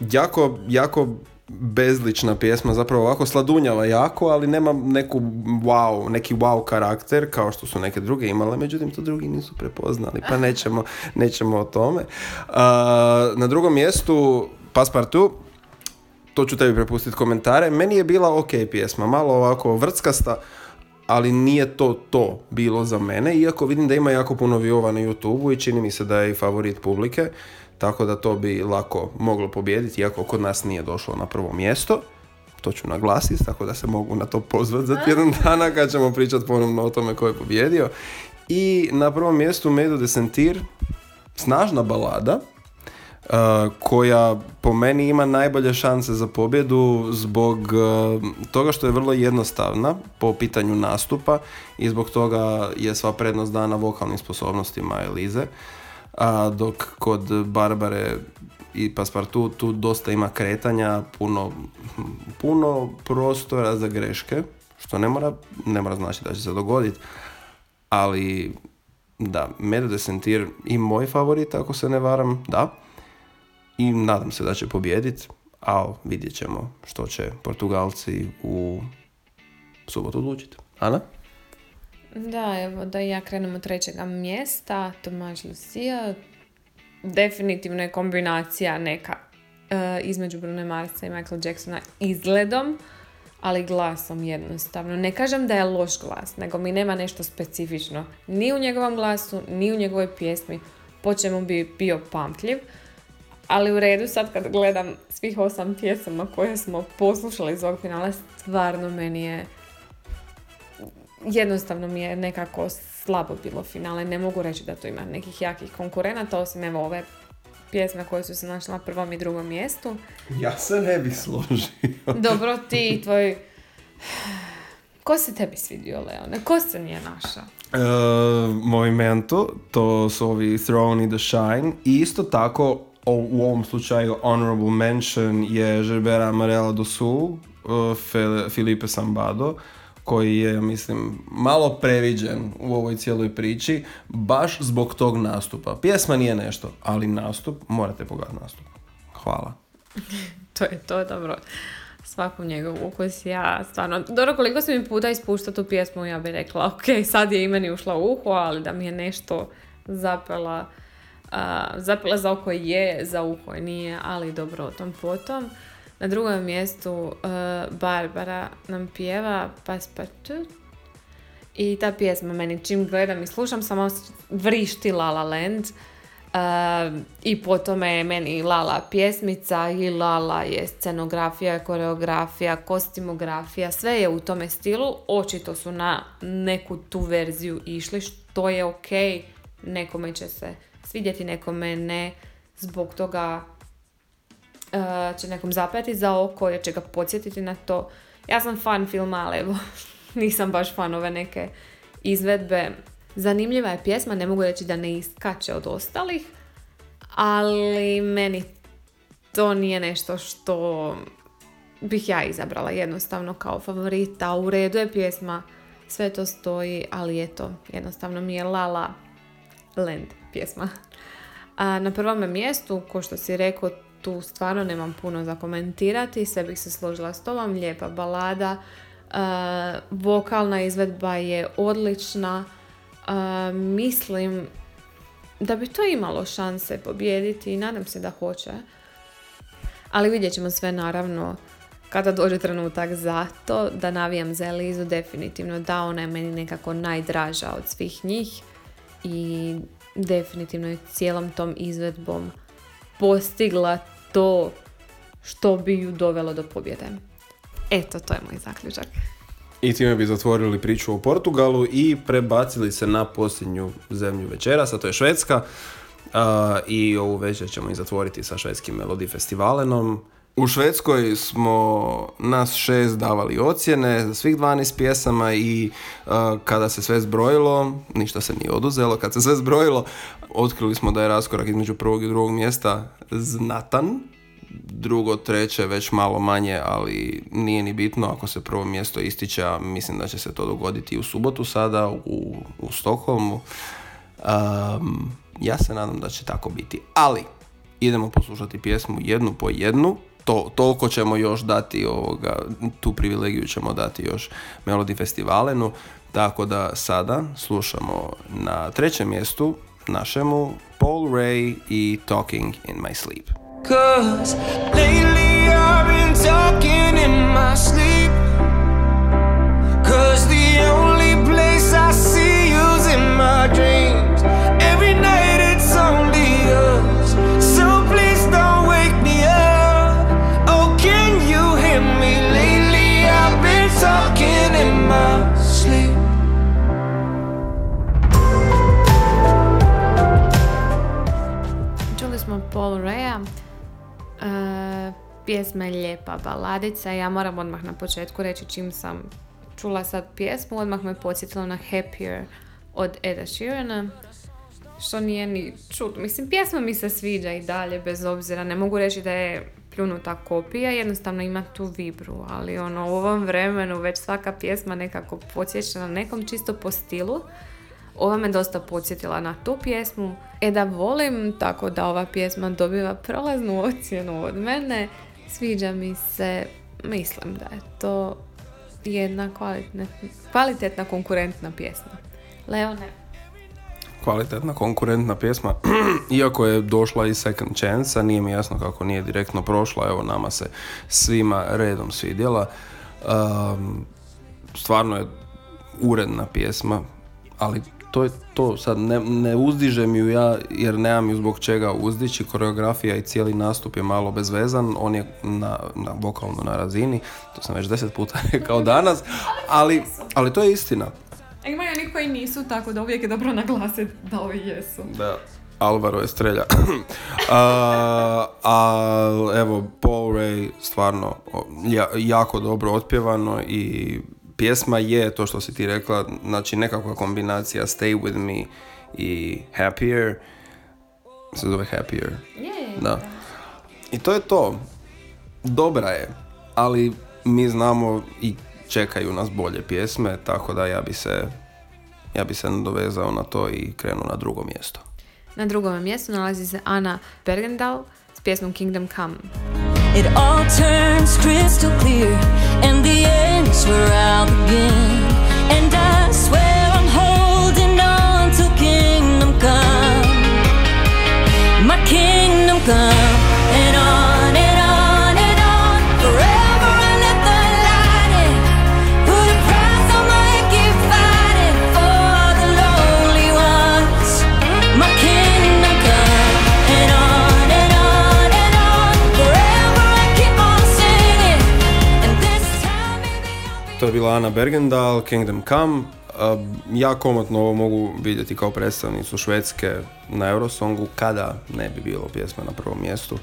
Jako, jako bezlična pjesma, zapravo ovako sladunjava jako, ali nema neku wow, neki wow karakter kao što su neke druge imale, međutim to drugi nisu prepoznali, pa nećemo, nećemo o tome. Uh, na drugom mjestu Passepartout, to ću tebi prepustiti komentare. Meni je bila ok pjesma, malo ovako vrckasta, ali nije to to bilo za mene, iako vidim da ima jako puno viova na youtube i čini mi se da je i favorit publike, tako da to bi lako moglo pobijediti, iako kod nas nije došlo na prvo mjesto. To ću naglasiti, tako da se mogu na to pozvati za tjedan dana kad ćemo pričati ponovno o tome ko je pobjedio. I na prvom mjestu Medo de Sentir, snažna balada, uh, koja po meni ima najbolje šanse za pobjedu zbog uh, toga što je vrlo jednostavna po pitanju nastupa i zbog toga je sva prednost dana vokalnim sposobnostima Elize. A dok kod Barbare i Paspartu tu dosta ima kretanja, puno, puno prostora za greške, što ne mora, ne mora znači da će se dogoditi, ali da, Medo de Sentir i moj favorit, ako se ne varam, da. I nadam se da će pobijediti, a vidjet ćemo što će Portugalci u subotu odlučiti. Ana? Da, evo da ja krenem od trećega mjesta, Tomaž Lucia, definitivno je kombinacija neka e, između Brune Marsa i Michael Jacksona izgledom, ali glasom jednostavno. Ne kažem da je loš glas, nego mi nema nešto specifično. Ni u njegovom glasu, ni u njegovoj pjesmi, po čemu bi bio pamtljiv. Ali u redu sad kad gledam svih osam pjesama koje smo poslušali iz ovog finala, stvarno meni je jednostavno mi je nekako slabo bilo finale. Ne mogu reći da tu ima nekih jakih konkurenata, osim evo ove pjesme koje su se našle na prvom i drugom mjestu. Ja se ne bi složio. Dobro, ti i tvoj... Ko se tebi svidio, Leone? Ko se nije našao? E, Movimento, to su ovi Throne i The Shine. I isto tako, o- u ovom slučaju Honorable Mention je Gerbera Amarela do Sul, e, Fe- Filipe Sambado, koji je, mislim, malo previđen u ovoj cijeloj priči, baš zbog tog nastupa. Pjesma nije nešto, ali nastup, morate pogledati nastup. Hvala. To je to, dobro. Svaku njegov ukus, ja stvarno... Dobro, koliko si mi puta ispušta tu pjesmu, ja bih rekla, ok, sad je i ušla u uho, ali da mi je nešto zapela, a, zapela za oko je, za uho je nije, ali dobro o tom potom. Na drugom mjestu a, Barbara nam pjeva Passepartout. I ta pjesma meni čim gledam i slušam samo vrišti La La Land. Uh, I po tome je meni Lala pjesmica i Lala je scenografija, koreografija, kostimografija, sve je u tome stilu. Očito su na neku tu verziju išli, što je ok. Nekome će se svidjeti, nekome ne. Zbog toga uh, će nekom zapeti za oko jer će ga podsjetiti na to. Ja sam fan filma, ali evo, nisam baš fan ove neke izvedbe. Zanimljiva je pjesma, ne mogu reći da ne iskače od ostalih, ali meni to nije nešto što bih ja izabrala jednostavno kao favorita. U redu je pjesma, sve to stoji, ali eto, jednostavno mi je Lala Land pjesma. A na prvome mjestu, ko što si rekao, tu stvarno nemam puno za komentirati, sve bih se složila s tobom, lijepa balada, e, vokalna izvedba je odlična, e, mislim da bi to imalo šanse pobijediti i nadam se da hoće. Ali vidjet ćemo sve naravno kada dođe trenutak za to da navijam za Elizu definitivno da ona je meni nekako najdraža od svih njih i definitivno je cijelom tom izvedbom postigla to što bi ju dovelo do pobjede. Eto, to je moj zaključak. I time bi zatvorili priču o Portugalu i prebacili se na posljednju zemlju večeras, a to je Švedska. A, I ovu večer ćemo i zatvoriti sa švedskim Melodi Festivalenom. U Švedskoj smo nas šest davali ocjene za svih 12 pjesama i a, kada se sve zbrojilo, ništa se nije oduzelo, kad se sve zbrojilo, otkrili smo da je raskorak između prvog i drugog mjesta znatan, drugo, treće već malo manje, ali nije ni bitno ako se prvo mjesto ističe, mislim da će se to dogoditi u subotu sada u, u Stokholmu. Um, ja se nadam da će tako biti. Ali, idemo poslušati pjesmu jednu po jednu. To, toliko ćemo još dati ovoga, tu privilegiju ćemo dati još Melody Festivalenu. Tako da sada slušamo na trećem mjestu našemu Paul Ray i Talking in My Sleep. Cause lately I've been talking in my sleep. Paul Raya. E, pjesma je lijepa baladica. Ja moram odmah na početku reći čim sam čula sad pjesmu, odmah me podsjetilo na Happier od Eda Sheerana. Što nije ni čudno. Mislim, pjesma mi se sviđa i dalje, bez obzira. Ne mogu reći da je pljunuta kopija, jednostavno ima tu vibru, ali ono, u ovom vremenu već svaka pjesma nekako podsjeća na nekom čisto po stilu. Ova me dosta podsjetila na tu pjesmu. E da volim, tako da ova pjesma dobiva prolaznu ocjenu od mene. Sviđa mi se, mislim da je to jedna kvalitetna, kvalitetna konkurentna pjesma. Leone. kvalitetna, konkurentna pjesma. Iako je došla iz Second Chance, nije mi jasno kako nije direktno prošla, evo nama se svima redom svidjela. Um, stvarno je uredna pjesma, ali to je to, sad ne, ne uzdižem ju ja jer nemam ju zbog čega uzdići, koreografija i cijeli nastup je malo bezvezan, on je na, na vokalno na razini, to sam već deset puta rekao danas, ali, ali to je istina. Ima i oni koji nisu, tako da uvijek je dobro naglasiti da ovi jesu. Da. Alvaro je strelja. a, a evo, Paul Ray stvarno ja- jako dobro otpjevano i pjesma je to što si ti rekla, znači nekakva kombinacija Stay With Me i Happier. Se zove Happier. Je, Da. I to je to. Dobra je, ali mi znamo i čekaju nas bolje pjesme, tako da ja bi se ja bi se nadovezao na to i krenuo na drugo mjesto. Na drugom mjestu nalazi se Anna Bergendal s pjesmom Kingdom Come. It all turns crystal clear, and the end's where I'll begin. And I swear I'm holding on kingdom come. My kingdom come, To je bila Ana Bergendal, Kingdom Come. Ja komotno ovo mogu vidjeti kao predstavnicu Švedske na Eurosongu kada ne bi bilo pjesme na prvom mjestu.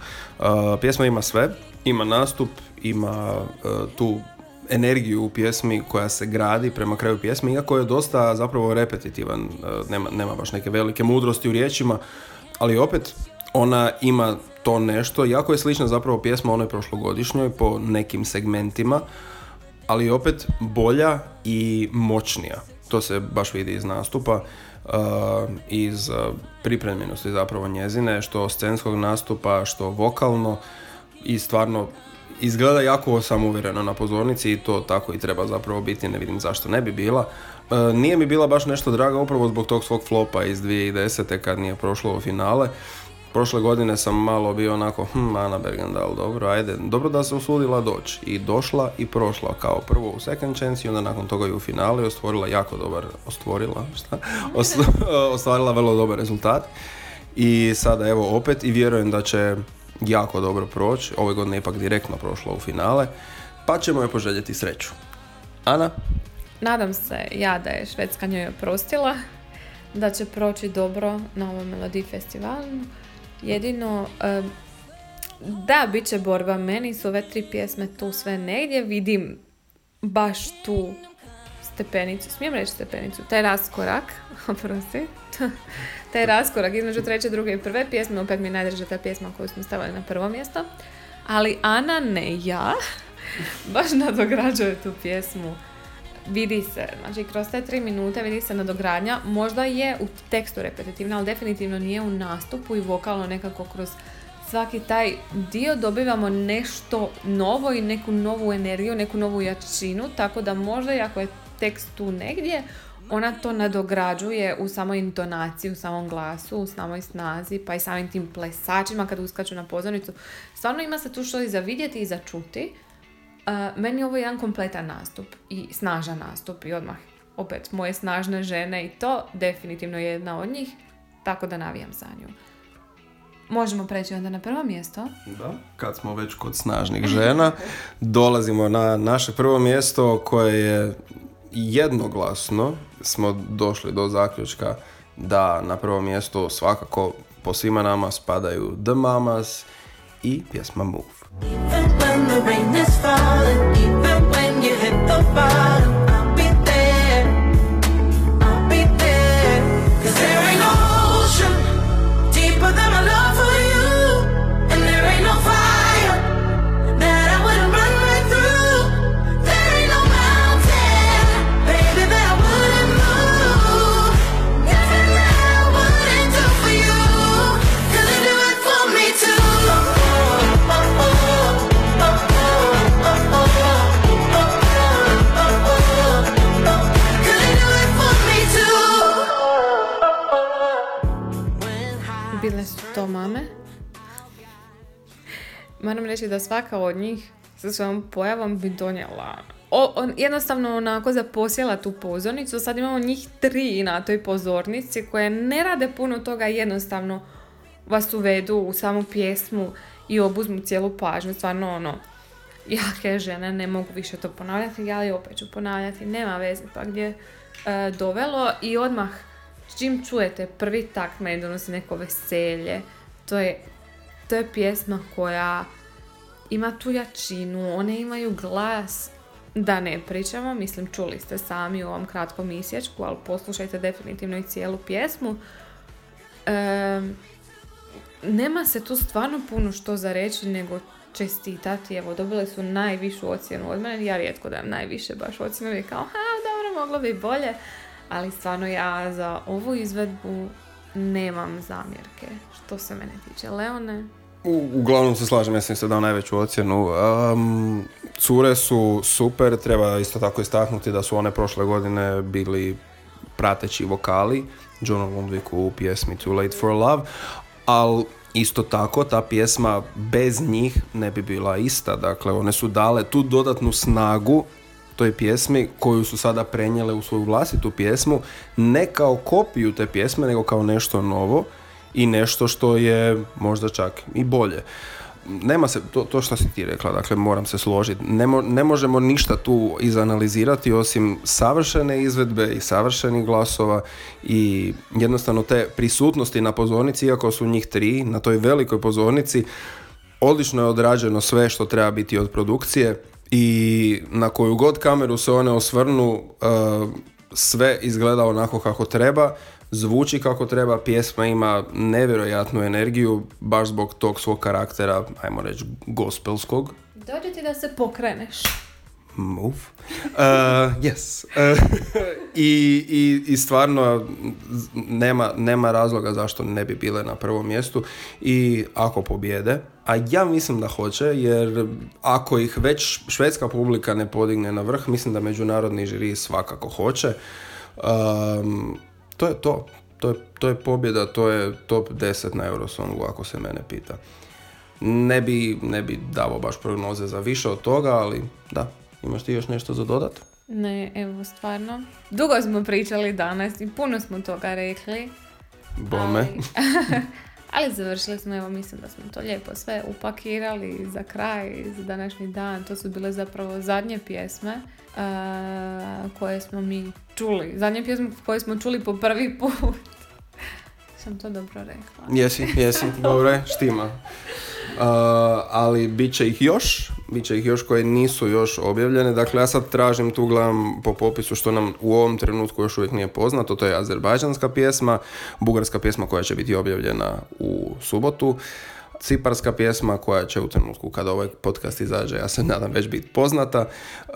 Pjesma ima sve, ima nastup, ima uh, tu energiju u pjesmi koja se gradi prema kraju pjesme, iako je dosta zapravo repetitivan, uh, nema, nema baš neke velike mudrosti u riječima, ali opet ona ima to nešto, jako je slična zapravo pjesma onoj prošlogodišnjoj po nekim segmentima, ali opet bolja i moćnija. To se baš vidi iz nastupa, uh, iz uh, pripremljenosti zapravo njezine, što scenskog nastupa, što vokalno i stvarno izgleda jako samouvjereno na pozornici i to tako i treba zapravo biti, ne vidim zašto ne bi bila. E, nije mi bila baš nešto draga upravo zbog tog svog flopa iz 2010. kad nije prošlo u finale. Prošle godine sam malo bio onako, hm, Ana Bergendal, dobro, ajde, dobro da se usudila doći. I došla i prošla kao prvo u second chance i onda nakon toga i u finale i ostvorila jako dobar, ostvorila, šta? Ost- ostvarila vrlo dobar rezultat. I sada evo opet i vjerujem da će jako dobro proći. Ove godine je ipak direktno prošla u finale, pa ćemo joj poželjeti sreću. Ana? Nadam se ja da je Švedska njoj oprostila, da će proći dobro na ovom Melodi festivalu. Jedino, da, bit će borba. Meni su ove tri pjesme tu sve negdje. Vidim baš tu stepenicu, smijem reći stepenicu, taj raskorak, oprosti, taj raskorak između treće, druge i prve pjesme, opet mi je najdraža ta pjesma koju smo stavili na prvo mjesto, ali Ana ne ja, baš nadograđuje tu pjesmu. Vidi se, znači kroz te tri minute vidi se nadogradnja, možda je u tekstu repetitivna, ali definitivno nije u nastupu i vokalno nekako kroz svaki taj dio dobivamo nešto novo i neku novu energiju, neku novu jačinu, tako da možda i ako je tekst tu negdje, ona to nadograđuje u samoj intonaciji, u samom glasu, u samoj snazi, pa i samim tim plesačima kad uskaču na pozornicu. Stvarno ima se tu što i za vidjeti i za čuti. Meni je ovo jedan kompletan nastup i snažan nastup i odmah opet moje snažne žene i to definitivno je jedna od njih, tako da navijam za nju. Možemo preći onda na prvo mjesto. Da, kad smo već kod snažnih žena, dolazimo na naše prvo mjesto koje je jednoglasno smo došli do zaključka da na prvo mjesto svakako po svima nama spadaju The Mamas i pjesma Move. Even when the rain is falling, even when you hit the bottom, su to mame. Moram reći da svaka od njih sa svojom pojavom bi donijela o, on, jednostavno onako zaposjela tu pozornicu. Sad imamo njih tri na toj pozornici koje ne rade puno toga, jednostavno vas uvedu u samu pjesmu i obuzmu cijelu pažnju. Stvarno ono, jake žene, ne mogu više to ponavljati, ali opet ću ponavljati, nema veze pa gdje e, dovelo i odmah čim čujete prvi takt meni donosi neko veselje. To je, to je pjesma koja ima tu jačinu, one imaju glas, da ne pričamo, mislim čuli ste sami u ovom kratkom isječku, ali poslušajte definitivno i cijelu pjesmu. Em, nema se tu stvarno puno što za reći, nego čestitati. Evo, dobili su najvišu ocjenu od mene. Ja rijetko dajem najviše baš ocjenu i kao, ha, dobro, moglo bi bolje. Ali stvarno ja za ovu izvedbu nemam zamjerke, što se mene tiče. Leone, U, uglavnom se slažem, ja sam se dao najveću ocjenu. Um, cure su super, treba isto tako istaknuti da su one prošle godine bili prateći vokali Johnu Lundviku u pjesmi Too Late for Love, ali isto tako ta pjesma bez njih ne bi bila ista, dakle one su dale tu dodatnu snagu toj pjesmi koju su sada prenijele u svoju vlastitu pjesmu, ne kao kopiju te pjesme, nego kao nešto novo i nešto što je možda čak i bolje. Nema se, to, to što si ti rekla, dakle moram se složiti, ne, mo- ne možemo ništa tu izanalizirati osim savršene izvedbe i savršenih glasova i jednostavno te prisutnosti na pozornici, iako su njih tri, na toj velikoj pozornici, odlično je odrađeno sve što treba biti od produkcije i na koju god kameru se one osvrnu, uh, sve izgleda onako kako treba, zvuči kako treba, pjesma ima nevjerojatnu energiju, baš zbog tog svog karaktera, ajmo reći, gospelskog. dođe ti da se pokreneš. Move. Uh, yes. Uh, I, i, i stvarno nema, nema razloga zašto ne bi bile na prvom mjestu i ako pobjede, a ja mislim da hoće, jer ako ih već švedska publika ne podigne na vrh, mislim da međunarodni žiri svakako hoće. Um, to je to. To je, to je pobjeda, to je top 10 na Eurosongu ako se mene pita. Ne bi, ne bi davo baš prognoze za više od toga, ali da, imaš ti još nešto za dodat? Ne, evo, stvarno. Dugo smo pričali danas i puno smo toga rekli. Bome. Ali, ali završili smo, evo, mislim da smo to lijepo sve upakirali za kraj, za današnji dan. To su bile zapravo zadnje pjesme a, koje smo mi čuli. Zadnje pjesme koje smo čuli po prvi put. Sam to dobro rekla. Jesi, jesi, dobro je, štima. Uh, ali bit će ih još, bit će ih još koje nisu još objavljene. Dakle, ja sad tražim tu gledam po popisu što nam u ovom trenutku još uvijek nije poznato. To je azerbajdžanska pjesma, bugarska pjesma koja će biti objavljena u subotu, ciparska pjesma koja će u trenutku kada ovaj podcast izađe, ja se nadam već biti poznata, uh,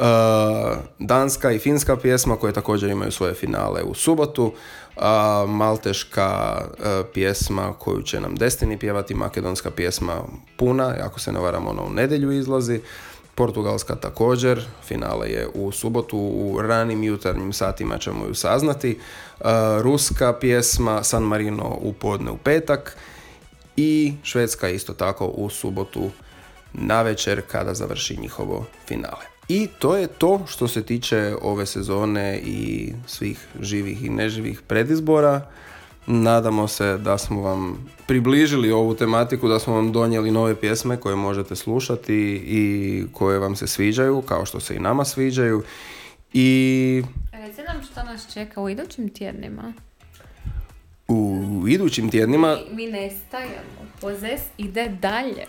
danska i finska pjesma koje također imaju svoje finale u subotu, a malteška e, pjesma koju će nam Destiny pjevati, makedonska pjesma Puna, ako se ne varam ona u nedjelju izlazi, Portugalska također, finale je u subotu, u ranim jutarnjim satima ćemo ju saznati, E, ruska pjesma San Marino u podne u petak i švedska isto tako u subotu na večer kada završi njihovo finale. I to je to što se tiče ove sezone i svih živih i neživih predizbora. Nadamo se da smo vam približili ovu tematiku, da smo vam donijeli nove pjesme koje možete slušati i koje vam se sviđaju, kao što se i nama sviđaju. I Reci nam što nas čeka u idućim tjednima. u idućim tjednima Mi, mi nestajemo. Pozes ide dalje.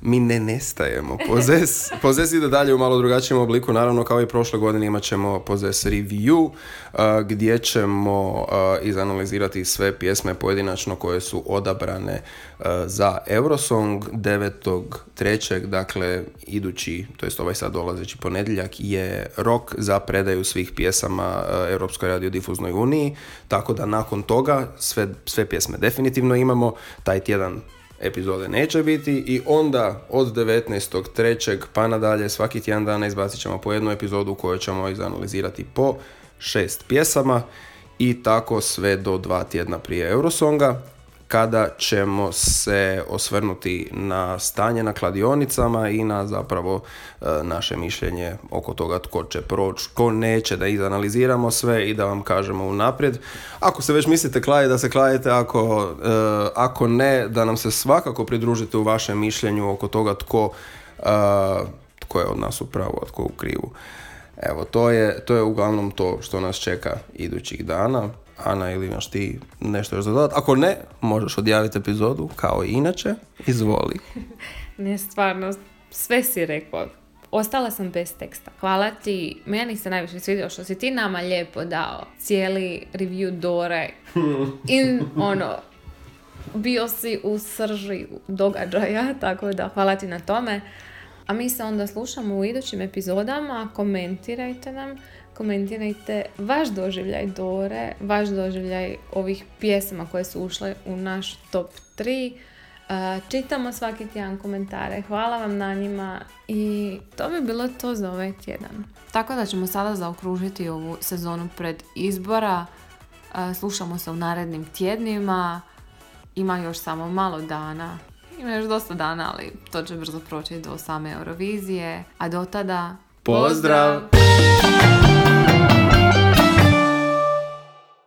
Mi ne nestajemo. Pozes, Pozes ide dalje u malo drugačijem obliku, naravno kao i prošle godine imat ćemo Pozes review a, gdje ćemo a, izanalizirati sve pjesme pojedinačno koje su odabrane a, za Eurosong 9.3. Dakle, idući, to jest ovaj sad dolazeći ponedjeljak je rok za predaju svih pjesama a, Europskoj radiodifuznoj uniji, tako da nakon toga sve, sve pjesme definitivno imamo, taj tjedan epizode neće biti i onda od 19.3. pa nadalje svaki tjedan dana izbacit ćemo po jednu epizodu koju ćemo izanalizirati po šest pjesama i tako sve do dva tjedna prije Eurosonga kada ćemo se osvrnuti na stanje na kladionicama i na zapravo e, naše mišljenje oko toga tko će proći, tko neće, da izanaliziramo sve i da vam kažemo unaprijed. Ako se već mislite kladiti, da se kladite, ako, e, ako ne, da nam se svakako pridružite u vašem mišljenju oko toga tko, e, tko je od nas u pravu, a tko u krivu. Evo, to je, to je uglavnom to što nas čeka idućih dana. Ana, ili imaš ti nešto još za dodat? Ako ne, možeš odjaviti epizodu, kao i inače. Izvoli. Ne, stvarno, sve si rekao. Ostala sam bez teksta. Hvala ti. Meni se najviše svidio što si ti nama lijepo dao cijeli review Dore. I ono, bio si u srži događaja, tako da hvala ti na tome. A mi se onda slušamo u idućim epizodama. Komentirajte nam. Komentirajte vaš doživljaj Dore, vaš doživljaj ovih pjesama koje su ušle u naš top 3. Uh, čitamo svaki tjedan komentare, hvala vam na njima i to bi bilo to za ovaj tjedan. Tako da ćemo sada zaokružiti ovu sezonu pred izbora. Uh, slušamo se u narednim tjednima. Ima još samo malo dana. Ima još dosta dana, ali to će brzo proći do same Eurovizije. A do tada... Pozdrav! Pozdrav.